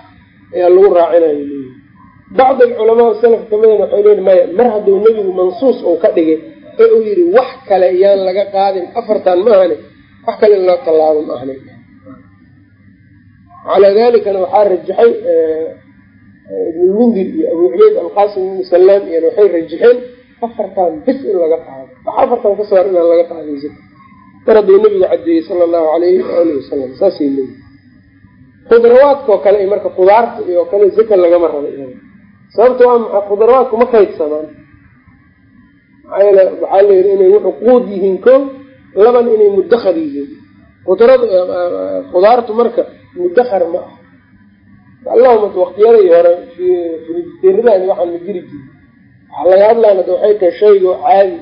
ayaa lagu raacinayo leyihin bacd alculamaa salaf kamidana waxay leyihin maya mar hadduu nebigu mansuus uu ka dhigay ee uu yidhi wax kale yaan laga qaadin afartan ma ahane wax kale in loo tallaabo ma ahna calaa dalikana waxaa rajaxay ibnulmundir iyo abu cubeyd alqasim ibnu salaam iyana waxay rajaxeen afartan bis in laga qaado. Wax afartan ka soo har inaan laga qaadin zaka mar hadduu nebigu cadeeyey sala allahu alayhi waalihi wasalam saasay leeyihi khudrawaadkaoo kale marka khudaarta iyo kale zaka lagama rabo sababta waa maxay khudrawaadku ma kaydsamaan. Maxaa yeele waxaa la yidhi inay wuxuu quud yihiin ko laban inay muddakar yihiin. Qudrad khudaartu marka muddakar ma ah allahuma waqtiyadii hore firitaan waxaan ma jiri jiri waxaa laga hadlaan ada waxay tahay shaygo caadi.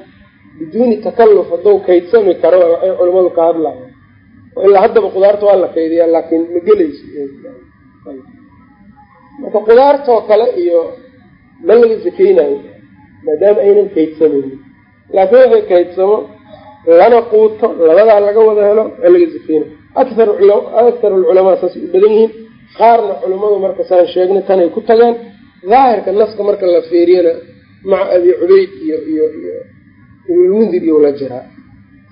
Biduuni takalluf hadduu kaydsami karo waxay culimadu ka hadlayan ilaa haddaba khudaarta waa la kaydiyaa laakiin ma gelayso marka khudaartoo kale iyo ma laga sakeynayo maadaama aynan kaydsamaynin laakiin waxay kaydsamo lana quuto labadaa laga wada helo waa laga sakeynayo akar akar alculamaa saasay u badan yihiin. Qaarna culimmadu marka saan sheegnay tanay ku tageen daahirka naska marka la fiiriyana maca abi cubeyd iyo iyo iyo ibnulmundir iyo la jiraa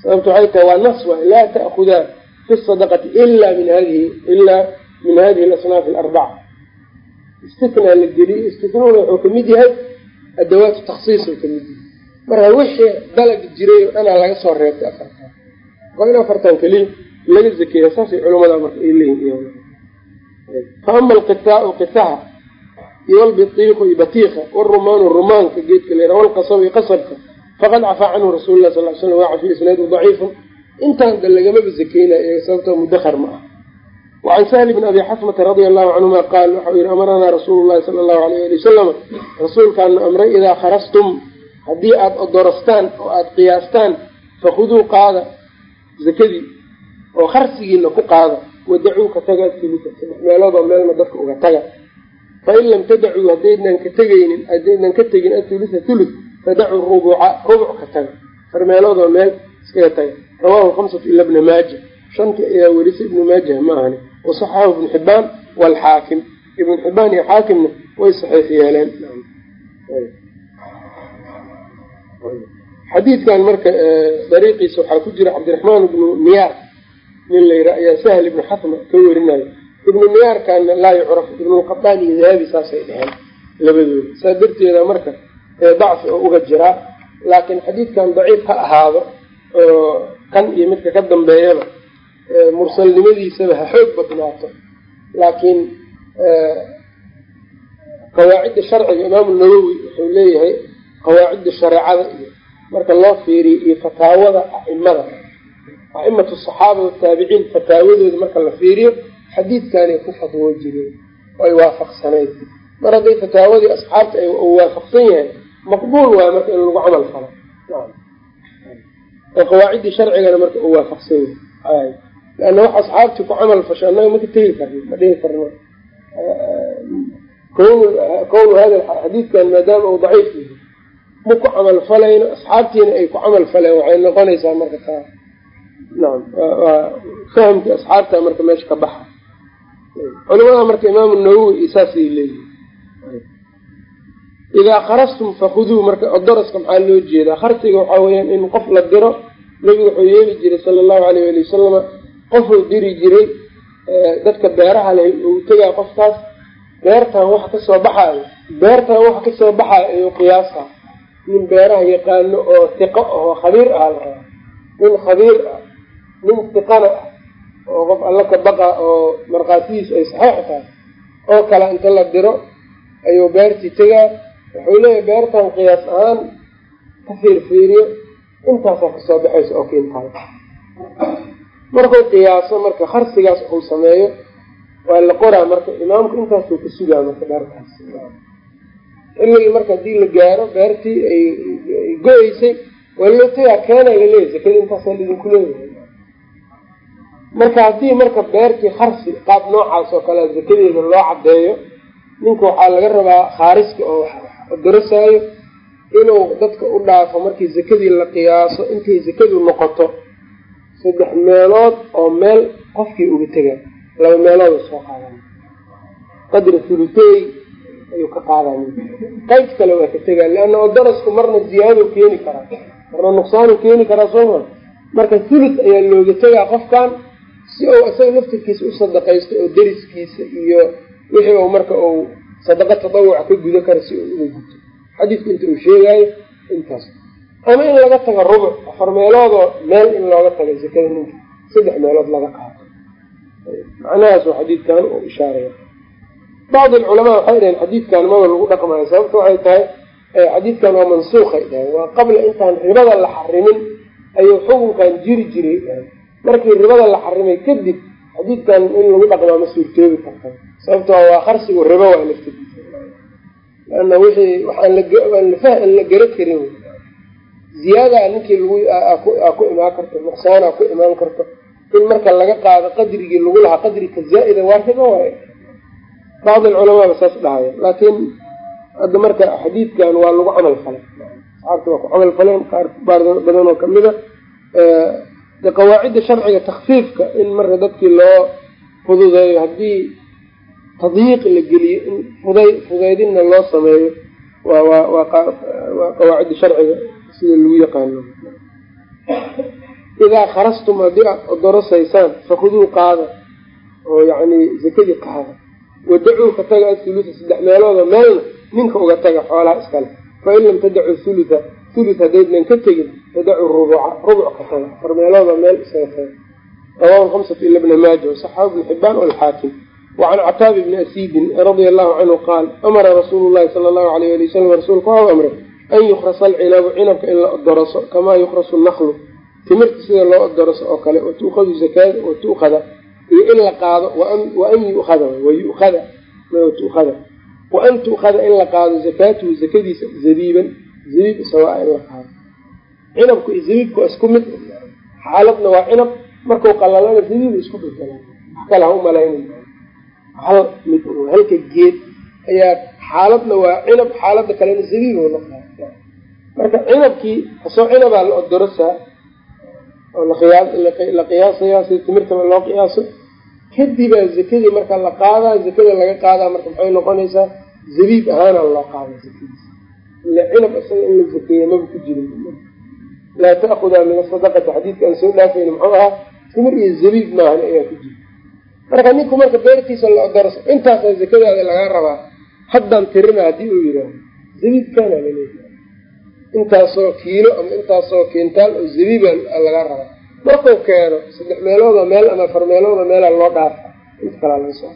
sababta waxay tahay waa nas waay laa ta'kudaa fi sadaqati ila min hadihi ilaa min hadihi alasnaaf alarbaca istinaa la geliyo istinuna wuxuu ka mid yahay adawaatu taksiis ka mid yahay. Marka wixii dalag jiray oo dhanaa laga soo reebtay afartan waa in afartan keliya laga zakeeya saasay culamada marka ay leeyihiin fa ama alqitaau qitaha iyo walbitiiqu iyo batiiqa warumaanu rumaanka geedka la walqasab iyo qasabka faqad cafaa canhu rasuulu lah sal l slam waa cafi isnaadu daciifun. Intaan da lagamaba zakeyna sababtoo mudahar ma ah wacan sahli bn abi xasmata radia allahu canhuma qaal waxau yihi amaranaa rasuulu llahi sala allahu alayh ali wasalam rasuulkaana amray idaa kharastum haddii aada odorastaan oo aada qiyaastaan fakhuduu qaada zakadii oo kharsigiina ku qaada wadacuu ka taga uluka saddex meeloodoo meelna dadka uga taga fain lam tadacuu haddaydnan ka tegaynin haddaydnan ka tegin athulutha thuluth fadacuu rubuca rubuc ka taga far meeloodoo meel iskaga taga rawahu lhamsatu ila bna maaja shantii ayaa werisay ibnu maajah ma ahani wasaxaxahu ibnu xibaan waalxaakim ibnu xibaan iyo xaakimna way saxiix yeeleen xadiidkan marka dariiqiisa waxaa ku jira cabdiraxmaan ibnu niyaar nin la yidhaa ayaa sahl ibnu xasma ka werinayo ibnu niyaarkana laa yucraf ibnulqataan iyo dahabi saasay dheheen labadooda saa darteeda marka dacfi oo uga jiraa laakiin xadiidkan daciif ha ahaado oo kan iyo midka ka dambeeyaba mursalnimadiisaba ha xoog badnaato. Laakiin qawaacidda sharciga imaamu nawowi wuxuu leeyahay qawaacidda shareecada iyo marka loo fiiriyo iyo fataawada a'imada a'imatu saxaaba wataabiciin fataawadooda marka la fiiriyo xadiidkaanay ku fatwoo jireen oo ay waafaqsanayd. Mar hadday fataawadii asxaabta ay waafaqsan yahay maqbuul waay marka in lagu camal falo. Oo qawaaciddii sharcigana marka uu waafaqsan yahay leanna wax asxaabtii ku camal fasho annaga maka tegi karno ma dhihi karno kownu hada xadiidkan maadaama uu daciif yahay ma ku camal falayno asxaabtiina ay ku camal faleen waxay noqonaysaa marka taa. Naam fahamkii asxaabta marka meesha ka baxa. Culimada marka imaamu nawowi saasay leeyihiin idaa kharastum fakuduu marka odaraska maxaa loo jeedaa? Kharsiga waxaa weyaan in qof la diro nebigu wuxuu yeeli jiray sala allahu alayh ali wasalama qofuu diri jiray dadka beeraha leh uu tegaa qofkaas beertan waxa ka soo baxaayo beertan waxa ka soo baxaayo ayuu qiyaasa nin beeraha yaqaano oo tiqo oo khabiir ah la rabaa nin khabiir ah nin tiqana ah oo qof alla ka baqa oo markhaatidiisu ay saxeix tahay oo kale inta la diro ayuu beertii tegaa. Wuxuu leeyahay beertan qiyaas ahaan ka fiirfiiriyo intaasaa ka soo baxaysa oo kiintahay markuu qiyaaso marka kharsigaas uu sameeyo waa la qoraa marka imaamku intaasuu ka sugaa marka beertaas xilligii marka haddii la gaaro beertii ay go-eysay waa loo tegaa keena laleeyahy zakada intaasaa laidinku leeyahay. Marka haddii marka beertii kharsi qaab noocaas oo kale zakadeeda loo caddeeyo ninka waxaa laga rabaa khaariska oo darasaayo inuu dadka u dhaafo markii zakadii la qiyaaso intay zakadu noqoto saddex meelood oo meel qofkii uga tega laba meelood soo qaadan qadra thulutey ayuu ka qaaday qayb kale waa ka tegaa leanna oo darasku marna ziyaado keeni karaa marna nuqsaanu keeni karaa sooma marka thuluth ayaa looga tegaa qofkan si uu isaga laftirkiisa u sadaqaysto oo deriskiisa iyo wixii u marka uu sadaqa tadawuca ka guda kara si uu uga guto. Xadiidku inta uu sheegaayo intaas ama in laga tago rubuc afar meeloodoo meel in looga tago zakada ninka saddex meelood laga qaato. Macnahaas oo xadiidkan uu ishaaraya bacdi alculamaa waxay dhaheen xadiidkan maba lagu dhaqmayo sababta waxay tahay xadiidkan waa mansuukay dhaheen. Waa qabla intaan ribada la xarimin ayuu xukunkan jiri jiray. Dhaheen markii ribada la xarimay kadib xadiidkan in lagu dhaqmaa ma suurtoobi karta sababto waa qarsigu ribo waa laftigiisa laana wixii waxaan aan la gara karin ziyaadaa ninkii ku imaan karto nuqsaana ku imaan karto in marka laga qaado qadrigii lagu lahaa qadri ka zaa-ida waa ribo waay bacd alculamaaba saas dhahaya laakiin hadda marka xadiidkan waa lagu camal falay. Saxaabta waa ku camal faleen qaar badan oo kamida de qawaacidda sharciga takfiifka in marka dadkii loo fududeeyo haddii tadyiiq la geliyo in fuday fudaydinna loo sameeyo waa waa waa qawaacidda sharciga sida lagu yaqaano. Idaa kharastum haddii aad odorosaysaan fakuduu qaada oo yacni zakadii qaada. Wadacuu ka taga athulutha saddex meelooda meelna ninka uga taga xoolaha iskale fain lam tadacu thulutha thuluth haddaydnan ka tegin tadacu rubuca rubuc ka taga. Afar meelooda meel isaga taga. Rawahu lhamsatu ila bna maaja wasaxahu ibnu xibaan walxaakim wacan cataabi bni asiidin radia allahu canhu qaal amara rasuulu llahi sala allahu alayh ali wasalam rasuulku waxau amray an yukrasa alcinabu cinabka in la odoroso kamaa yukrasu naklu timirta sida loo odoroso oo kale watuukhadu zakaada watuukhada iyo in la qaado waan yuada wayuada tuada tuukhada in la qaado zakaatuhu zakadiisa zabiiban zabiib isawaa in la qaado cinabku zabiibku isku mid xaaladna waa cinab markau qalalana zabiib isku bedela wax kale ha u malaynin hal mid halka geed ayaa xaaladna waa cinab xaalada kalena zabiib la qaado marka cinabkii asoo cinabaa la odorosaa oo la qiyaasaya sida timirtaba loo qiyaaso kadibaa zakadii marka la qaadaa zakada laga qaadaa marka maxay noqonaysaa? Zabiib ahaana loo qaada zakadiisa ila cinab isaga in la zakeeya maba ku jirin. Laa ta'kudaa min asadaqati xadiidka aan soo dhaafayna muxuu ahaa timir iyo zabiib maahan ayaa ku jira. Marka ninku marka beertiisa la odoroso intaasaa zakadaada lagaa rabaa haddaan tirina haddii uu yidhaaho zabiib kaana la leeyahay intaasoo kiilo ama intaasoo kintaal oo zabiiba lagaa rabaa. Markuu keeno saddex meeloodoo meel ama afar meeloodoo meela loo dhaafa inta kalaa laga soo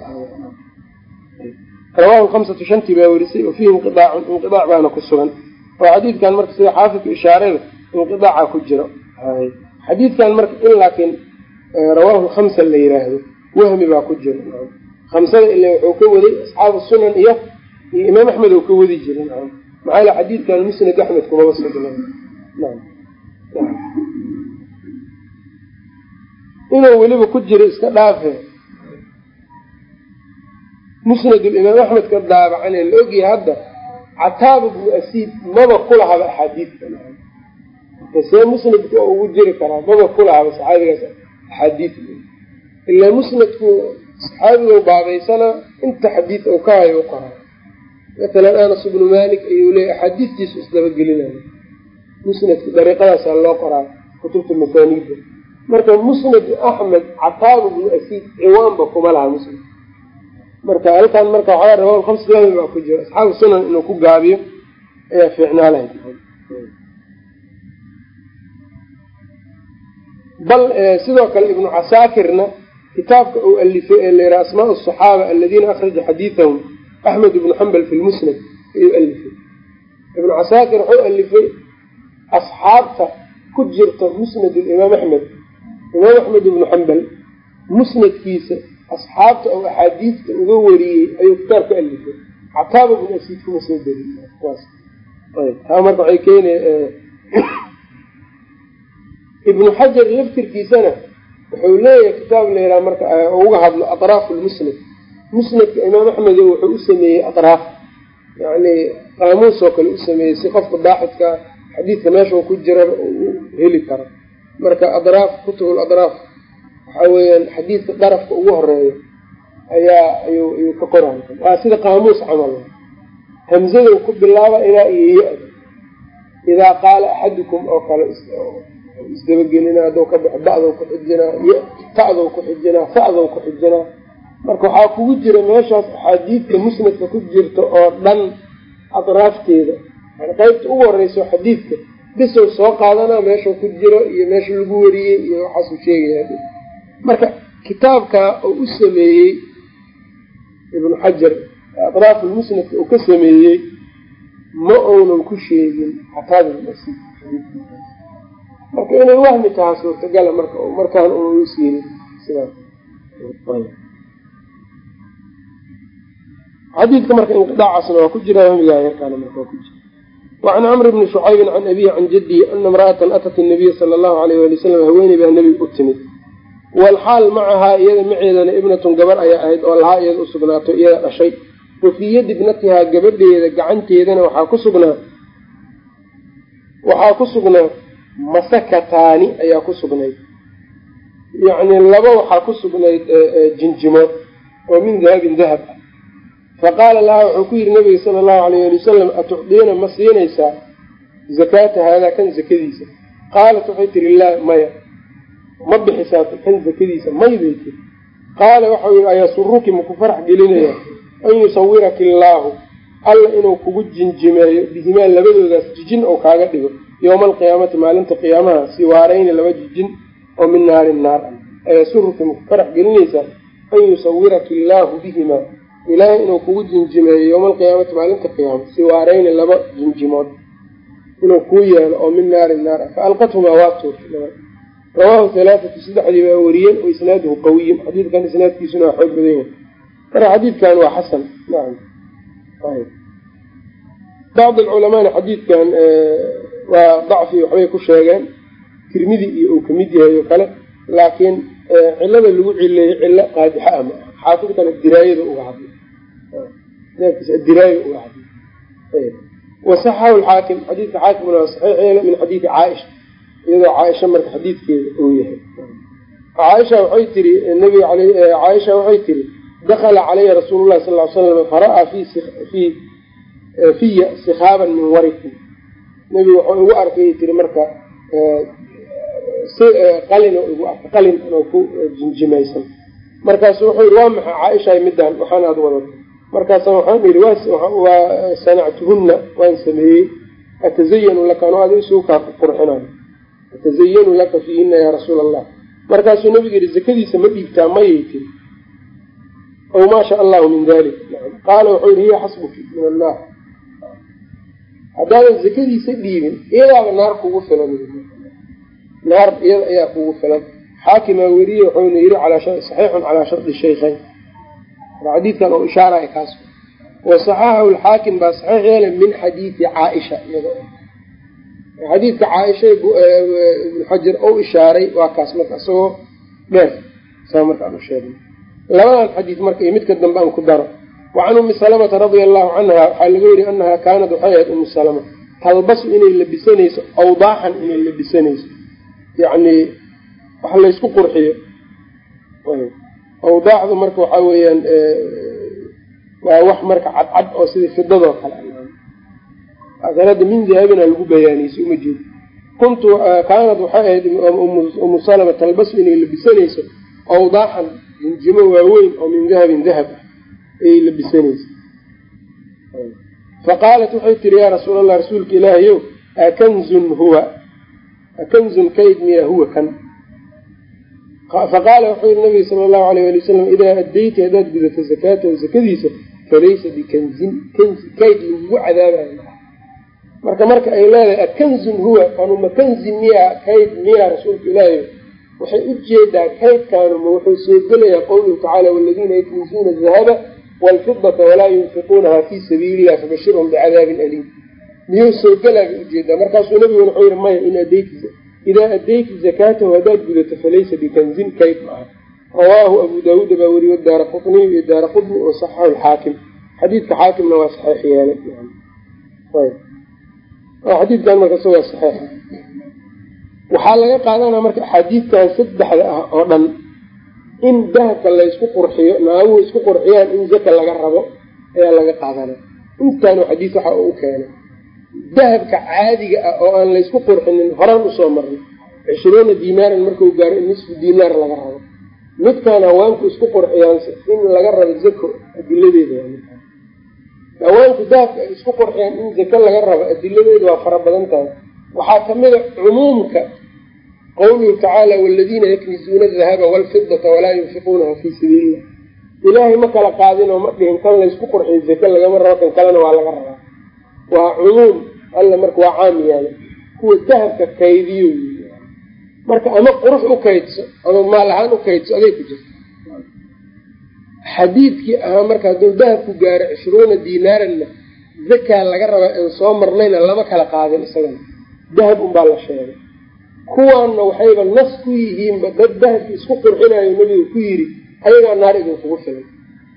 rawahu hamsatu shantii baa werisay wa fiihi inqiaacun inqiaac baana ku sugan. Oo xadiidkan marka sida xaafidku ishaarada inqiaaca ku jiro. Xadiidkan marka in laakiin rawaahu khamsa la yiraahdo wahmi baa ku jiro. Khamsada ila wuxuu ka waday asxaabu sunan iyo iyo imaam axmed oo ka wadi jira yale xadiidkan musnad axmed kumaba sugna inuu weliba ku jiro iska dhaafe. Musnad imaam axmed ka daabacane la ogyahay hadda cataaba bnu asiid maba kulahaba axaadiidka see musnadku oo ugu jiri karaa maba kulahaba saxaabigaas axaadiid ilaa musnadku saxaabiga baabaysana inta xadiid u ka hayo u qoraa matalan anas ibnu malik ayuu leeyay axaadiistiisu isdabagelinaya musnadku dariiqadaasaa loo qoraa kutubta masaaniida marka musnad axmed cataaba bnu asiid ciwaanba kuma laha musnad. Marka halkan marka waxaa rawa hamsi baa ku jira. Asxaabu sunan inuu ku gaabiyo ayaa fiicnaa lahayd bal sidoo kale ibnu casaakirna kitaabka uu alifay ee layraa asmaa asaxaaba aladiina akhraja xadiidahum axmed ibnu xambal fi lmusnad ayuu alifay ibnu casaakir wuxuu alifay asxaabta ku jirta musnad imaam axmed imaam axmed ibnu xambal musnadkiisa asxaabta oo axaadiista uga wariyey ayuu kitaab ka alifay cataaba bnu asiid kuma soo keenaya ibnu xajar laftirkiisana wuxuu leeyahay kitaab layidhaha marka uga hadlo atraafu lmusnad musnadka imaam axmed wuxuu u sameeyey atraaf yani qaamuus oo kale u sameeyey si qofka baaxidka xadiidka meesha ku jiraba u heli karo. Marka adraaf kutub adraaf waxaa weeyaan xadiidka darafka ugu horeeyo ayaa ayuu ka qoray waa sida qaamuus camal. Hamzada ku bilaaba ilaa iyo ya-da idaa qaala axadukum oo kale isdabagelina hadduu ka baxo ba'dou ku xijinaa ta'dou ku xijinaa fa'dou ku xijinaa marka waxaa kugu jira meeshaas axaadiidta musnadka ku jirta oo dhan atraafteeda yani qaybta ugu horeyso xadiidka bisow soo qaadanaa meeshuu ku jiro iyo meesha lagu wariyey iyo waxaasuu sheegaya marka kitaabka uu u sameeyey ibnu xajar atraaf lmusnadka uu ka sameeyey ma uunan ku sheegin xataabimasi marka inay wahmi tahaa suurtagala marka markaan una siinin sidaas xadiidka marka inqiaacaasna waa ku jira wahmigaa yarkaana marka waa ku jira. Wacan camr bni shucaybin can abihi can jaddihi ana imra'atan atat inabiya sala allahu alayh wali wasalam haweeney baa nebiga u timid. Walxaal macahaa iyada maceedana ibnatun gabar ayaa ahayd oo lahaa iyada u sugnaato iyada dhashay. Wa fii yadi ibnatihaa gabadheeda gacanteedana waxaa ku sugnaa waxaa ku sugnaa masakataani ayaa ku sugnayd. Yacni laba waxaa ku sugnayd jinjimood oo min dahabin dahab. ah faqaala lahaa wuxuu ku yidhi nabiga sala allahu alayh ali wasalam atucdiina ma siinaysaa zakaata haadaa kan zakadiisa? Qaalat waxay tihi laa maya. Ma bixisaa kan zakadiisa may bay tiri qaala waxau yihi ayasuruki maku farax gelinaya? An yusawiraki illaahu alla inuu kugu jinjimeeyo bihimaa labadoodaas jijin oo kaaga dhigo yowma alqiyaamati maalinta qiyaamaha siwaarayni laba jijin oo min naarin naar ah. Ayasuruki maku farax gelinaysaa an yusawiraki illaahu bihimaa ilaahay inuu kugu jinjimeeyo yowma alqiyaamati maalinta qiyaama siwaarayni laba jinjimood inuu kuu yeelo oo min naarin naar ah. Fa alqathumaa waa tuurtay. Rawaahu halaaatu saddexdii baa wariyeen o isnaaduhu qawiyin xadiidkan isnaadkiisuna waa xoog badan yahay. Marka xadiidkan waa xasan. Nacam bacd alculamaana xadiidkan waa dacfi waxbay ku sheegeen. Tirmidi iyo uu ka mid yahay oo kale. Laakiin cilada lagu cileeyey cilo qaadixa ama xaafidkana diraayada uga hadlay wasaxahu lxaakim xadiidka xaakimna waa saxiix yeela min xadiidi caaisha iyadoo caaisha marka xadiidkeeda uu yahay. Caaisha waxay tiri nabiga caaisha waxay tiri dakala calaya rasuulu llahi sal ly slam fara'aa fi fiya sikhaaban min warikin nebigu waxuu igu arkay tiri marka qalin igu arkay qalin inuu ku jinjimaysan. Markaasu wuxuu yihi waa maxay caaishaay midaan waxaan aada wadato markaasa waxaan yihi waa sanactuhunna waan sameeyey. Atazayanu laka ano ada isugu kaa qurxinayo atazayanu laka fiihina yaa rasuula allah markaasuu nabigu yihi zakadiisa ma dhiibtaa mayay tiri aw maa sha allahu min dalik qaala wuxuu yihi hiya xasbuki min allah haddaadan zakadiisa dhiibin iyadaaba naar kugu filan. Naar iyada ayaa kugu filan. Xaakimaa weriye wuxuuna yiri saxiixun calaa shardi shaykhayn xadiidkan oo ishaaraya kaas. Wasaxaxahu lxaakim baa saxiix yeelay min xadiidi caaisha iyada xadiidka caaisha ibnu xajar ou ishaaray waa kaas marka isagoo dheer. Saa marka aan u labadan xadiis marka iyo midka dambe aan ku daro. Wa can ummi salamata radia allahu canha waxaa laga yidhi anahaa kaanad waxay ahayd ummu salama. Talbasu inay labisanayso awdaaxan inay labisanayso. Yacni wax laysku qurxiyo awdaaxdu marka waxaa weeyaan waa wax marka cadcad oo sida fidadoo kale. Hadda min dahabina lagu bayaaniyey uma jeedo kuntu kaanad waxay ahayd umu salama talbasu inay labisanayso awdaaxan jinjimo waaweyn oo min dahabin dahab ah ayay labisanaysa faqaalat waxay tiri yaa rasuul allah rasuulka ilaahayow akanzun huwa? Akanzun kayd miya huwa kan faqaala wuxuu yihi nabiga sala allahu alayh ali wasalam idaa addayti haddaad gudato zakaatahu zakadiisa falaysa bikanzin kanzi kayd lagugu cadaabayo marka marka ay leedahay akanzun huwa anuma kanzi miya kayd miya rasuulka ilaahayo waxay u jeedaa kaydkaanuma wuxuu soo gelayaa qowluhu tacaala waladiina yaknizuuna dahaba waalfidata walaa yunfiquunaha fii sabiililah fabashirhum bicadaabin aliim miyuu soo gelaa bay u jeedaa markaasuu nabiguna wuxuu yihi maya in adayt idaa addayti zakaatahu haddaad gudato falaysa bikanzin kayd ma rawaahu abu daawuuda baa weriye daara qutniy iyo daara qutni oo saxaxu lxaakim xadiidka xaakimna waa saxiix yeelay xadiidkan marka isagoo saxiixa waxaa laga qaadanaa marka axaadiidtan saddexda ah oo dhan in dahabka laysku qurxiyo naaguhu isku qurxiyaan in zaka laga rabo ayaa laga qaadanaa intaanu xadiis waxa uu keenay dahabka caadiga ah oo aan laysku qurxinin horaan u soo marnay cishruuna dinaaran markuu gaaro in nisfu dinaar laga rabo. Midkaan haweenku isku qurxiyaanse in laga rabo zako adiladeeda haweenku dahabka ay isku qurxiyaan in zako laga rabo adiladeeda waa fara badan tahay. Waxaa kamida cumuumka qawluhu tacaala waladiina yaknizuuna adahaba waalfidata walaa yunfiquunaha fii sabiililah ilaahay ma kala qaadin oo ma dhihin kan laysku qurxiyo zako lagama rabo kan kalena waa laga rabaa waa cumuum alla marka waa caam yaalla kuwa dahabka kaydiyo marka ama qurux u kaydso ama maal ahaan u kaydso aday ku jirta xadiidkii ahaa marka hadduu dahabku gaaro cishruuna dinaaranna zakaa laga rabaa aan soo marnayna lama kala qaadin isagana dahab unbaa la sheegay. Kuwaanna waxayba nas ku yihiinba dad dahabki isku qurxinayo nebiga ku yidhi ayagaa naar idinkugu filan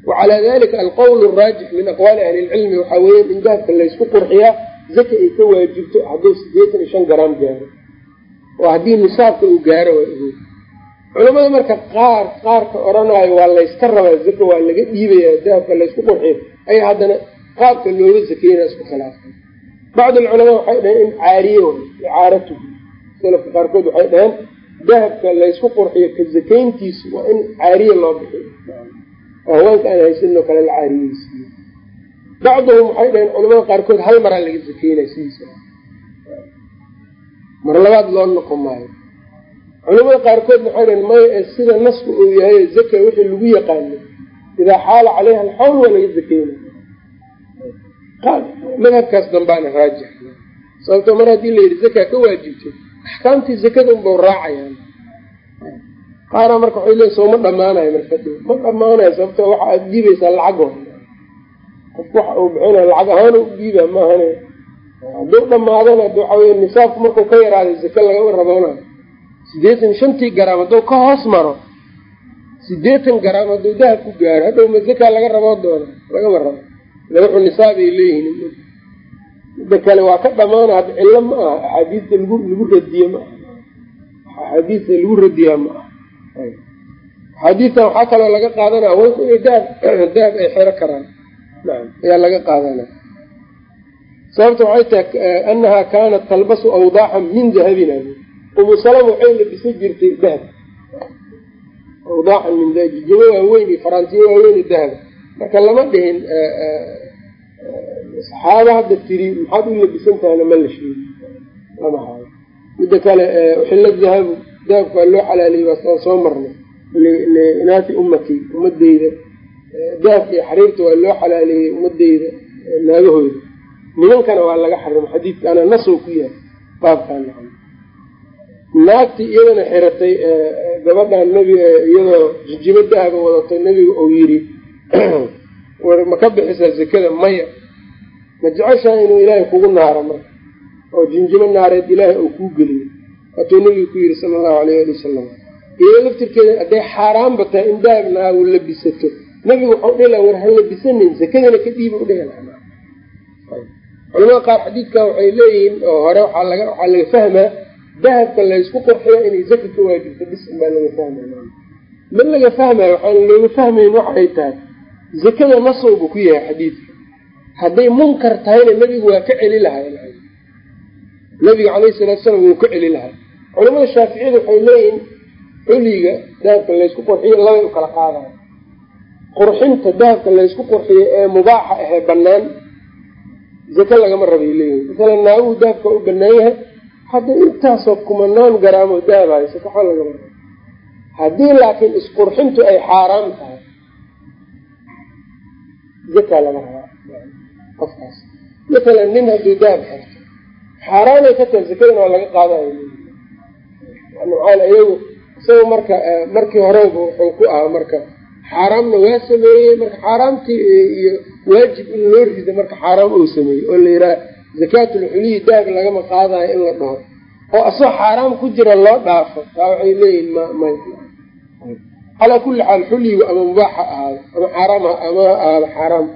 wacalaa dalika alqowl araajix min aqwaali ahli lcilmi waxaa weeyaan in dahabka laysku qurxiyaa zaka ay ka waajibto hadduu sideetan iyo shan garaam gaaro. Oo haddii nisaabka uu gaaro waa ogeey culamada marka qaar qaarka odhanaayo waa layska rabaa zaka waa laga dhiibayaa dahabka laysku qurxiyo ayaa haddana qaabka looga zakeyna isku khilaafay bacd alculamaa waxay dhaheen in caariye way icaaratuhu salafka qaarkood waxay dhaheen dahabka laysku qurxiyo ka zakayntiisu waa in caariye loo bixiyo oo haweenka aan haysanoo kale la caariyeysiiyo bacduhum waxay dhaheen culamada qaarkood hal maraa laga zakeynaya sidiisa. Mar labaad loo noqon maayo. Culamada qaarkoodna waxay dhaheen maya ee sida nasku uu yahay zaka wixii lagu yaqaano idaa xaala caleyha alxawl waa laga zakeynaya madhabkaas dambaana raajix sababtoo mar haddii la yidhi zakaa ka waajibto axkaamtii zakada unbau raacayaan qaara marka waxay leeyiin soo ma dhamaanayo marka ma dhamaanayo sababto waxa aada dhiibaysaa lacago qofku waxa uu bixinayo lacag ahaan u maahane hadduu dhamaadana ad waxa wey nisaabku markuu ka yaraaday zaka lagama raboonayo. Sideetan shantii garaam hadduu ka hoos maro sideetan garaam hadduu dahab ku gaaro hadhow ma zakaa laga raboo doona lagama rabo. Ila wuxuu nisaabay leeyihiin. Midda kale waa ka dhamaana hadda cillo ma aha axaadiista lagu lagu radiye ma aha. Axaadiista lagu radiyaa ma aha axaadiistan waxaa kaloo laga qaadanaya haweenku inay dahab dahab ay xero karaan. Ayaa laga qaadanaya sababta waxay tahay anahaa kaanat talbasu awdaaxan min dahabina. Umu salama waxay labisan jirtay dahab awdaaxan min dahab jijimo waaweyn iyo faraantiyo waaweyn iyo dahab marka lama dhihin saxaaba hadda tiri maxaad u labisan tahayna ma la sheegi lama hayo midda kale uxilla dahabu dahabka waa loo xalaaliyey waa soo marnay. Liinaati ummati ummadeyda. Dahabka iyo xariirta waa loo xalaaleeyey ummadeyda naagahooda. Nimankana waa laga xarimo xadiidkaana nasow ku yahay baabkaan naagtii iyadana xiratay gabadhan nebiga iyadoo jijimo dahaba wadatay nebiga uu yidhi ma ka bixisaa zakada maya. Ma jeceshaha inuu ilaahay kugu naaro marka? Oo jinjimo naareed ilaahay uu kuu geliyo waatuu nebiga ku yidhi sala allahu alayh ali wasalam iyado laftirkeeda hadday xaaraanba tahay in dahab naagu labisato. Nabigu waxau dhihi laha war ha labisanin zakadana ka dhiiba udhihi laha culamada qaar xadiidkan waxay leeyihiin oo hore waxaa laga fahmaa dahabka laysku qurxiyo inay zaka ka waajibto bis baa laga fahmaya ma laga fahmayo waxaan looga fahmayn waxay tahay zakada nasowbu ku yahay xadiidka. Hadday munkar tahayna nebigu waa ka celi lahay nabiga calayhi salaatu salaam wuu ka celi lahay culamada shaaficiyada waxay leeyihiin xuliga dahabka laysku qurxiyo labay u kala qaadayo qurxinta dahabka laysku qurxiyo ee mubaaxa ahee banaan zake lagama rabay leeyihiin masalan naaguhu dahabka u banaan yahay hadda intaasoo kumanaan garaamo dahab hayso kaxa lagama rabo. Haddii laakiin isqurxintu ay xaaraam tahay zakaa laga rabaa qofkaas. Masalan nin hadduu dahab xirto xaaraanay ka tahay zakadana waa laga qaadayo maaa iyagu isaga marka markii horeba wuxuu ku ahaa marka xaaraamna waa sameeyey marka xaaraamtii iyo waajib in loo rido marka xaaraam uu sameeyey oo la yidhaha zakaatulxuliyi dahab lagama qaadayo in la dhaho oo asagoo xaaraam ku jira loo dhaafo taa waxay leeyihiin m may calaa kulli xaal xulyigu ama mubaaxa ahaado ama xaaraam ama ahaado xaaraam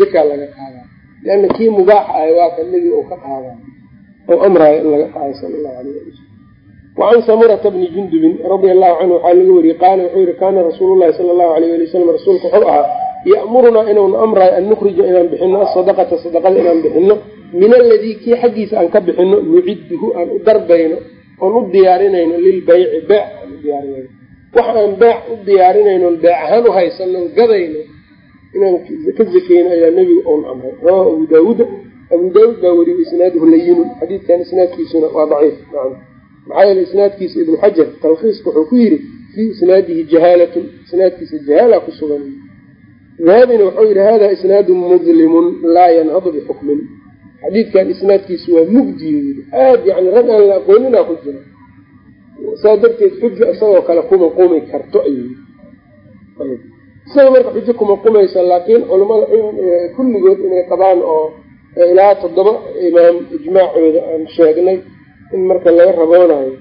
zakaa laga qaadayo leana kii mubaaxa ahay waa kan nebiga uu ka qaadayo oo amraayo in laga qaado sala allahu alayh ali wasalam wacan samurata bni jundubin radia allahu canhu waxaa laga wariyey qaala wuxuu yihi kaana rasuulu llahi sala allahu alayh ali wasalam rasuulku wuxuu ahaa ya'murunaa inuuna amraayo an nukrija inaan bixino asadaqata sadaqada inaan bixino min aladii kii xaggiisa aan ka bixino nucidduhu aan u darbayno oon u diyaarinayno lilbayci beec aan u diyaarinayno wax aan beec u diyaarinayno beec ahaan u haysano gadayno inaan ka zakeyno ayaa nebigu oon amray. Rawahu abu daawuuda abu daawuud baa weriye isnaaduhu layinun. Xadiidkan isnaadkiisuna waa daciif. Maxaa yeele isnaadkiisa ibnu xajar talkhiiska wuxuu ku yidhi fii isnaadihi jahaalatun isnaadkiisa jahaala ku sugan. Dahabina wuxuu yidhi hada isnaadun mudlimun laa yanhadu bixukmin. Xadiidkan isnaadkiisu waa mugdiyo yii aada yani rag aan la aqooninaa ku jira. Saa darteed xujo isagoo kale kuma qumi karto ayuu isaga marka xujo kuma qumaysa laakiin culamada kulligood inay qabaan oo ilaa toddoba imaam ijmaacooda aan sheegnay in marka laga raboonayo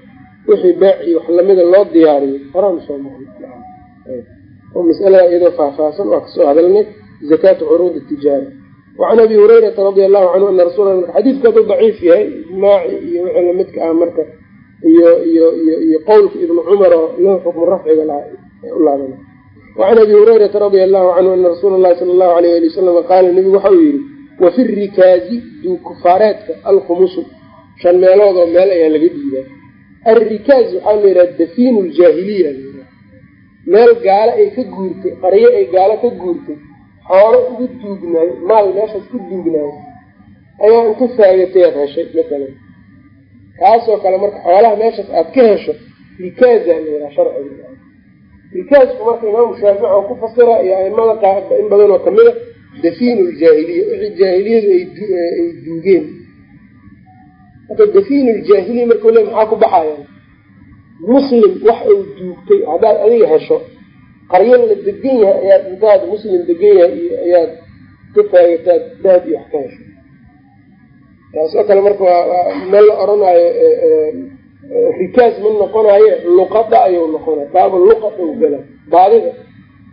wixii beec iyo wax lamida loo diyaariyo horaan soo marnay masalada iyadoo faahfaahsan waa ka soo hadalnay zakaatu curuud tijaara. Wacan abi hurayrata radia allahu canhu ana rasul xadiidku hadduu daciif yahay ijmaaci iyo wixii lamidka ah marka iyo iyo iyo iyo qowlka ibnu cumar oo lahu xukmu rafciga u laabana wacan abi hurayrata radia allahu canhu ana rasuula llahi sala allahu alayh ali wasalama qaala nebigu waxa uu yihi wafi rikaazi duukufaareedka alkhumusu shan meelood oo meel ayaa laga dhiibaa alrikaaz waxaa la yidhaha dafiinu ljaahiliya meel gaalo ay ka guurtay qaryo ay gaalo ka guurtay xoolo ugu duugnaayo maal meeshaas ku duugnaayo ayaa inta faagatay aad heshay matalan kaasoo kale marka xoolaha meeshaas aad ka hesho rikaaza la yidhaha sharciga. Rikaasku marka imaamu shaafici oo ku fasira iyo aimada qaar in badan oo kamida dafiinu ljaahiliya wixii jaahiliyadu ay duugeen marka dafiinu ljaahiliya markuu le maxaa ku baxaya? Muslim wax uu duugtay haddaad adiga hesho qaryo la degan yahay ayaad intaad muslim degan yahay iyo ayaad ka faagataad dahab iyo wax ka hesho taas oo kale marka meel la oranayo rikaas ma noqonaye luqada ayuu noqonay baaba luqada u gala baadida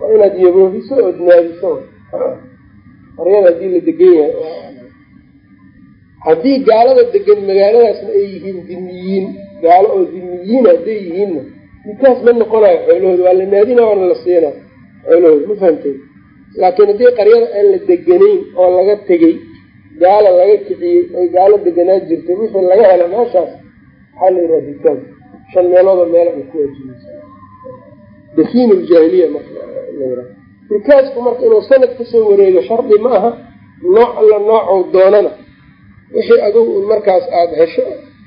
waa inaad yaboobiso ood naadiso qaryada haddii la degan haddii gaalada degan magaaladaasna ay yihiin dimiyiin gaalo oo dimiyiin hadday yihiinna rikaas ma noqonayo xoolahooda waa la naadina waana la siina xoolahooda ma fahamtay laakiin haddii qaryada aan la deganayn oo laga tegey gaala laga kiciyey oy gaalo deganaa jirtay wixii laga hela meeshaas waxaa la yidhaha rikaas shan meelooda meel ay ku waajibeysa dafiin ljaahiliya marka rikaasku marka inuu sanad ka soo wareego shardi ma aha nooc alla noocow doonana. Wixii adugu markaas aada hesho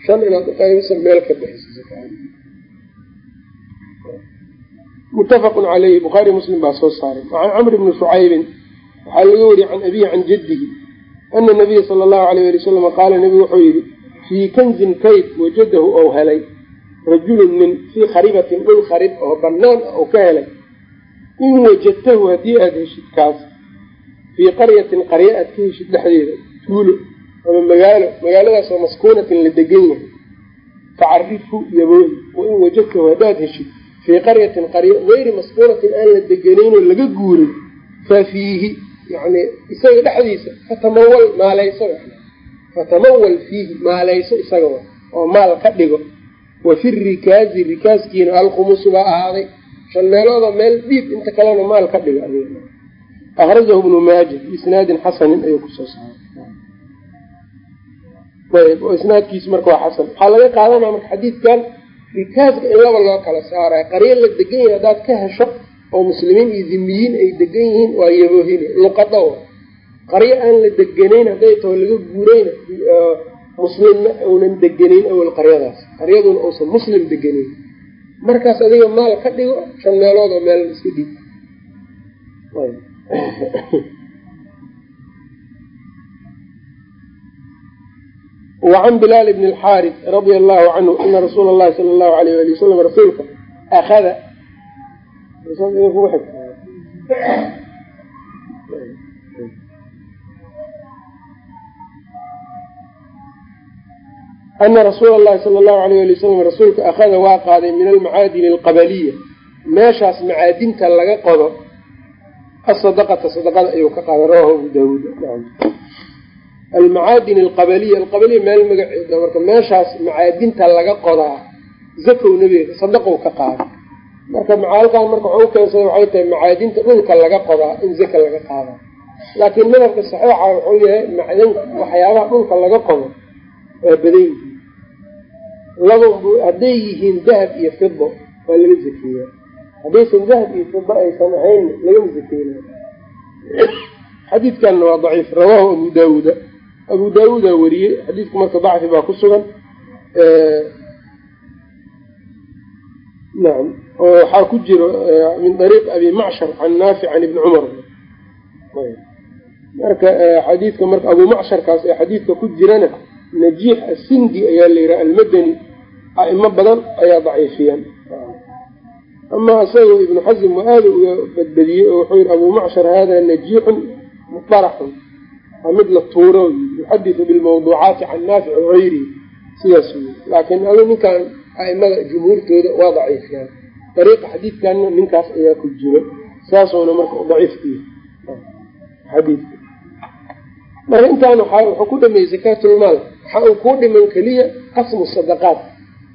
shan inaad uqaybisa meel ka bixiso muttafaqun caleyhi bukhaari muslim baa soo saaray. Wacan camr bni shucaybin waxaa laga wariyey can abihi can jaddihi ana nabiya sala allahu alayh ali wasalam qaala nebigu wuxuu yihi fii kanzin kayd wajadahu ou helay rajulun nin fii kharibatin dhul kharib oo banaan ah oo ka helay in wajadtahu haddii aada heshid kaas. Fii qaryatin qarya aad ka heshid dhexdeeda tuulo ama magaalo magaaladaas oo maskuunatin la degan yahay. Facarifhu yaboohi wain wajadtahu haddaad heshid. Fii qaryatin qaryo gayri maskuunatin aan la deganaynoo laga guurin. Fa fiihi yani isaga dhexdiisa fatamawal maalayso fatamawal fiihi maalayso isaga oo maal ka dhigo. Wa fi rikaazi rikaaskiina alkhumusu baa ahaaday shan meelooda meel dhiib inta kalena maal ka dhigo akhrajahu ibnu maaja biisnaadin xasanin ayuu ku soo saaray. Ayb oo isnaadkiisu marka waa xasan. Waxaa laga qaadanaya marka xadiidkan rikaaska in laba loo kala saarayo qaryo la degan yahay haddaad ka hesho oo muslimiin iyo dhimiyiin ay degan yihiin waa yaboohine luqado qaryo aan la deganayn hadday taho laga guurayna muslimna uunan deganayn awal qaryadaas. Qaryaduna uusan muslim deganayn markaas adiga maal ka dhigo shan meelood oo meel iska dhiib wacan bilaal bni alxaaris radia allahu canhu ana rasuula allahi sala allahu alayh ali wasalam rasuulka akhada ana rasuula allahi sala allahu alayh ali wasalam rasuulka akhada waa qaaday min almacaadini alqabaliya meeshaas macaadinta laga qodo asadaqata sadaqada ayuu ka qaaday rawahu abu daawuud almacaadin alqabaliya alqabaliya meel magaceeda marka meeshaas macaadinta laga qodaa zakow nabiga sadaqow ka qaaday marka macaalkan marka waxau ukeensada waxay tahay macaadinta dhulka laga qodaa in zaka laga qaada laakiin madhabka saxiixa wuxuu yahay macdan waxyaabaha dhulka laga qodo waa badan yihiin labanbu hadday yihiin dahab iyo fido waa laga zakeeya haddaysan dahab iyo fido aysan ahayn lagama zakeyna xadiidkanna waa daciif rawaahu abu daawuuda. Abu daawuudaa wariyey xadiidku marka dacfi baa ku sugan. Nacam oo waxaa ku jiro min dariiq abi macshar can naafic can ibni cumar. Marka xadiidka marka abu macsharkaas ee xadiidka ku jirana najiix asindi ayaa la yidhaha almadani a'imo badan ayaa daciifiyaan. Ama isagoo ibnu xasim aada uga badbadiyey oo wuxuu yihi abu macshar hada najiixun mudaraxun waa mid la tuuro yuxadisu bilmawduucaati can naafic wagayrihi sidaas wey laakiin adu ninkan a'imada jumhuurtooda waa daciifiyaan. Dariiqa xadiidkanna ninkaas ayaa ku jiro. Saasuuna marka daciif ku yahay. Marka intaan wuxuu ku dhameeyey zakaatulmaal waxa uu kuu dhiman keliya qasmu sadaqaat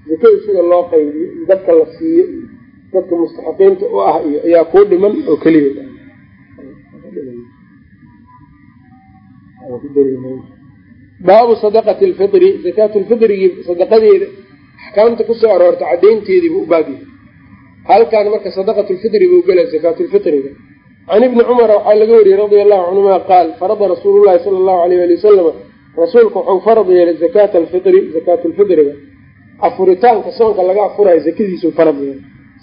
zakada sida loo qaybiyo dadka la siiyo dadka mustaxiqiinta u ah iyo ayaa kuu dhiman oo keliya. Baabu sadaqati lfitri zakaatu lfitrigii sadaqadeeda axkaamta ku soo aroorta cadaynteediibuu u baab halkan marka sadaqat lfitri buu gela zakaatu lfitriga can ibni cumara waxaa laga wariyey radia allahu canhuma qaal farada rasuulu llahi sala allahu alayh ali wasalama rasuulku wuxuu farad yeelay zakaata alfitri zakaatu lfitriga afuritaanka soonka laga afurayo zakadiisuu farad yeelay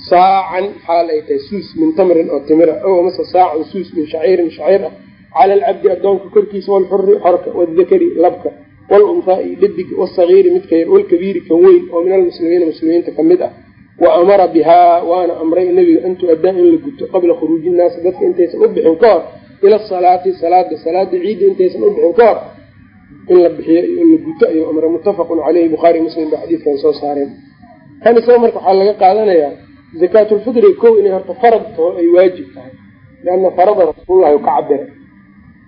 saacan xaal ay tahay suus min tamrin oo timira ow amase saacan suus min shaciirin shaciir ah. Cala alcabdi addoonka korkiisa walxuri xorka wadakari labka walunhaai dhadiga wasagiiri midka yar walkabiiri kan weyn oo min almuslimiina muslimiinta ka mid ah. Wa amara bihaa waana amray nebiga an tu-addaa in la guto qabla khuruuji innaasi dadka intaysan u bixin ka hor ila asalaati salaada salaada ciidda intaysan u bixin ka hor in la bixiyo in la guto ayuu amray muttafaqun caleyhi bukhaari muslim ba xadiidkan soo saareen kan isaga marka waxaa laga qaadanayaa zakaatulfitriga kow inay horta farad taho ay waajib tahay lianna farada rasuulullahi ka cabira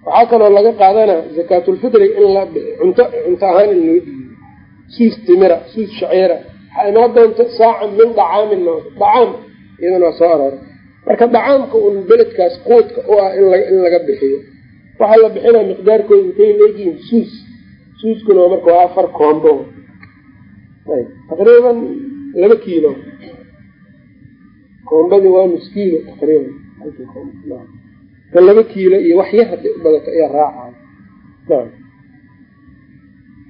waxaa kaloo laga qaadanaa zakaatulfitriga in la cunto cunto ahaan in laga dhiiyo suus timira suus shaciira waxaa imaa doonta saacan min dacaamin dacaam iyadana waa soo arooray. Marka dacaamka un beledkaas quudka u ah in laga bixiyo waxaa la bixinaa miqdaarkooda intay leegihiin suus. Suuskuna waa marka waa afar koombo taqriiban laba kiilo. Koombadii waa nus kiilo taqriiban ka laba kiilo iyo wax yar badato ayaa raacay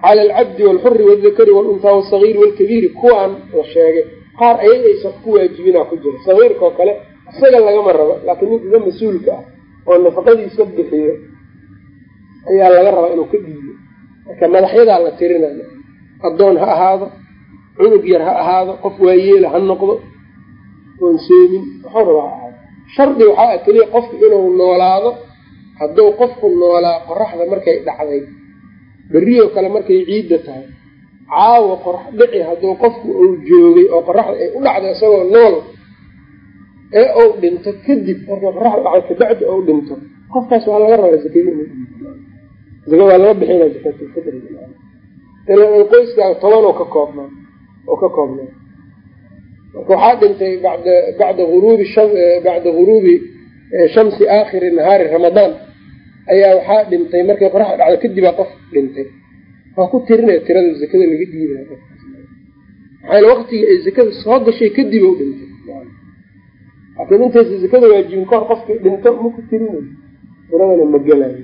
cala alcabdi walxuri waldakari walunhaa walsagiiri walkabiiri kuwaan la sheegay. Qaar ayaga aysan ku waajibinaa ku jira. Sagiirkaoo kale isaga lagama rabo laakiin ninkaga mas'uulka ah oo nafaqadiisa bixiyo ayaa laga rabaa inuu ka dhiibo. Marka madaxyadaa la tirinaya addoon ha ahaado cunug yar ha ahaado qof waayeela ha noqdo oon soomin. Rabaa ha ahaado shardi waxaa ah keliya qofku inuu noolaado hadduu qofku noolaa qoraxda markay dhacday berrioo kale markay ciidda tahay caawa qorax dhici hadduu qofku uu joogay oo qoraxda ay u dhacday isagoo nool ee ou dhinto kadib marka qoraxda dhacdo kabacdi ou dhinto qofkaas waa laga rabaa zakada in zaka waa laga bixina zakatulfidriga qoyskaaga toban oo ka koobnaa oo ka koobnaa marka waxaa dhintay bada bacda uruubi bacda guruubi shamsi aakhiri nahaari ramadaan ayaa waxaa dhintay markay qoraxda dhacdo kadibaa qof dhintay. Waa ku tirinaya tirada zakada laga dhiibaya maxaa waqtigii ay zakada soo gashay kadib u dhintay. Laakiin intaysa zakada waajibin kahor qofkii dhinto ma ku tirinayo tiradana ma gelayo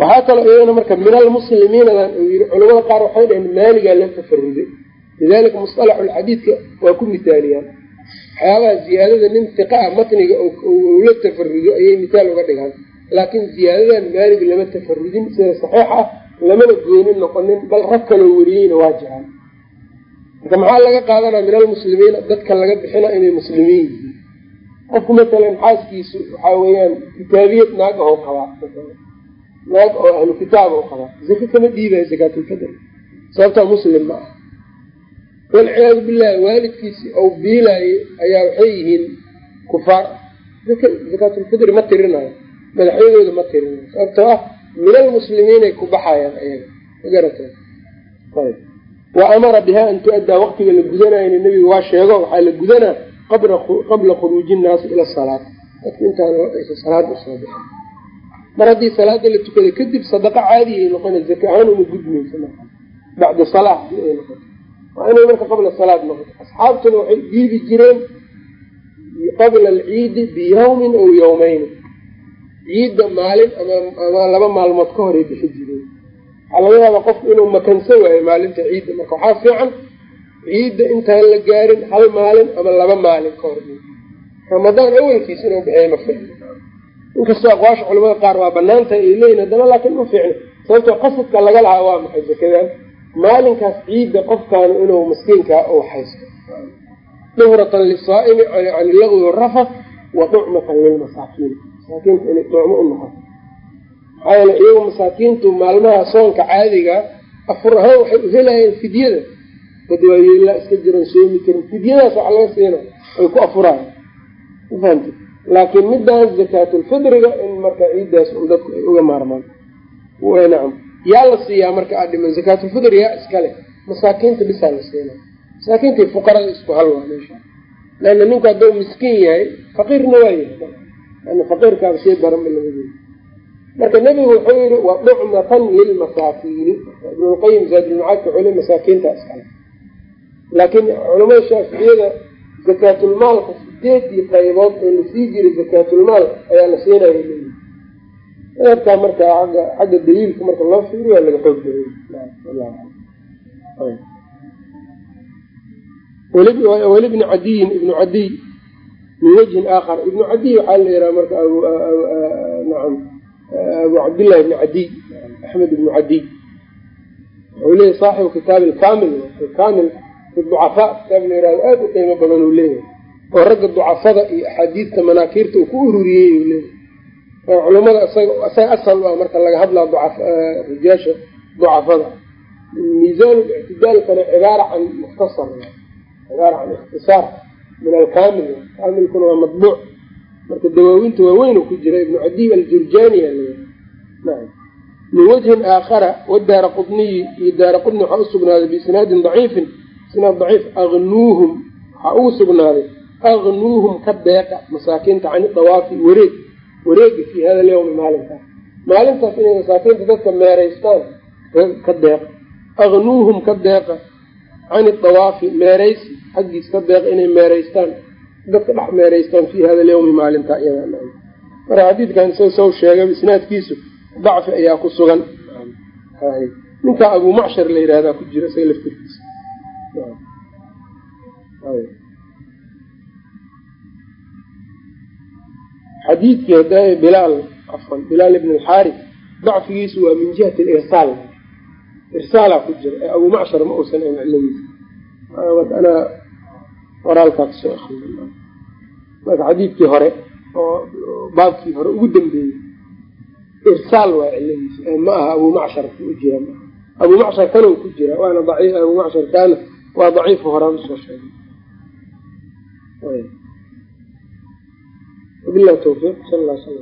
waxaa kaloo iyadana marka min almuslimiinadan uu yii culamada qaar waxay dhaheen maaligaa la tafaruday lidalika musalaxu lxadiidka waa ku mithaaliyaan. Waxyaabaha ziyaadada nin fiqa ah matniga uu la tafarudo ayay mithaal uga dhigaan. Laakiin ziyaadadan maalig lama tafarudin sida saxiix ah lamana goonin noqonin bal rag kaloo weriyeyna waa jiraan marka maxaa laga qaadanaa min almuslimiina dadka laga bixina inay muslimiin yihiin. Qofku matalan xaaskiisu waxaa weeyaan kitaabiyad naag aho qabaa naag oo ahlu kitaab oo qabaa zaka kama dhiibaya zakaatulfidr sababtaa muslim ma ah walciyaadu billahi waalidkiisi ou biilaayay ayaa waxay yihiin kufaar. Zakaatulfidri ma tirinayo. Madaxyadooda ma tirinayo. Sababtoo ah min almuslimiinay ku baxayaan ayaga. Magarata wa amara biha an tu-addaa waqtiga la gudanayna nebiga waa sheego waxaa la gudanaa qabla khuruuji nnaasi ila salaat. Dadku intaanaysa salaad u soo bixin mar haddii salaada la tukada kadib sadaqa caadi ay noqona zaka ahaan uma gudmaysa marka. Bacda salaa si ay noqoto waa inay marka qabla salaad noqoto asxaabtuna waxay dhiibi jireen qabla alciidi biyawmin aw yawmeyn ciidda maalin ama laba maalmood ka horay bixi jireen. Waxaa laga yaabaa qofku inuu makansa waayo maalinta ciidda. Marka waxaa fiican ciidda intaan la gaarin hal maalin ama laba maalin ka hor ramadaan awalkiisa inuu bixiyo ma fiicno inkastoo aqwaasha culamada qaar waa banaantahay ay leeyihiin haddana laakiin ma fiicno sababtoo qasadka laga lahaa waa maxay? Zakadan maalinkaas ciidda qofkaanu inuu miskiinkaa uu haysto. Duhratan lisaa'imi can lagwi rafat wa ducmatan lilmasaakiin masaakiinta inay ducmo u noqoto maxaa yeele iyagu masaakiintu maalmaha soonka caadiga afur ahaan waxay u helayeen fidyada. Dad waayeelaa iska jiran soomi karin. Fidyadaas waxa laga siina ay ku afuraayan mafahamti laakiin midaas zakaatulfidriga in marka ciiddaas un dadku ay uga maarmaan. Nacam. Yaa la siiyaa marka aad dhiman zakaatulfidr yaa iskale masaakiinta bisaa la siina masaakiinta fuqarada isku halwaa meesha. Leanna ninku hadduu miskiin yahay faqiirna waa yahay. Ana faqiirkaaba sii daranba labadeeda marka nebigu wuxuu yihi wa ducmatan lilmasaakiini ibnulqayim zaadulmacaadka xule masaakiinta iskale laakiin culamada shaaficiyada zakaatulmaalka sideedii qaybood ee la sii jiray zakaatulmaal ayaa la siinaya leeyihi eerkaa marka agga xagga daliilka marka loo fiiriyo waa laga xoog badaya weli bni cadiyin ibnu cadiy min wajhin aakhar. Ibnu cadiy waxaa la yihaha marka naam abu cabdillahi ibni cadiy axmed ibnu cadiy wuxuu leeyahy saaxibu kitaab alkamil fi ducafaa kitaab la yihahdo aada u qiimo badan uu leeyahay. Oo ragga ducafada iyo axaadiista manaakiirta uu ku ururiyey uu leeyahay. Oo culamada isaga isaga asal ah marka laga hadlaa rijaasha ducafada. Miisaan ictidaalkana cibaara can mukhtasar cibaara can ikhtisaar min alkamil kaamilkuna waa madbuuc marka dawaawinta waaweyn ku jira ibnu cadiy aljurjani naam. Min wajhin aakhara wadaara qudniyi iyo daara qudni waxaa usugnaaday biisnaadin daciifin isnaad daciif agnuuhum waxaa ugu sugnaaday agnuuhum ka deeqa masaakiinta cani dawaafi wareeg wareega fii hada alyawmi maalinkaas maalintaas inay masaakiinta dadka meeraystaan ka deeqa agnuuhum ka deeqa cani dawaafi meeraysi xaggiis ka deeqa inay meeraystaan dadka dhex meeraystaan fii hada alyawmi maalintaa iyada marka xadiidkan isaga sow sheegay isnaadkiisu dacfi ayaa ku sugan. Ninkaa abu macshar la yihahdaa ku jira isaga laftirkiisa xadiidkii hada bilaal afan bilaal ibn alxaari dacfigiisu waa min jihati alirsaal irsaalaa ku jira ee abu macshar ma uusan ayn ciladiisa anaa qoraalkaa ka soo akriy marka xadiidkii hore oo baabkii hore ugu dambeeyey irsaal waa ciladiisa ma aha abu macshar u jira abu macshar kana ku jira waana abu macshar kaana waa daciifu horaan u soo sheegay. Wabilahi tawfiiq sal alla sal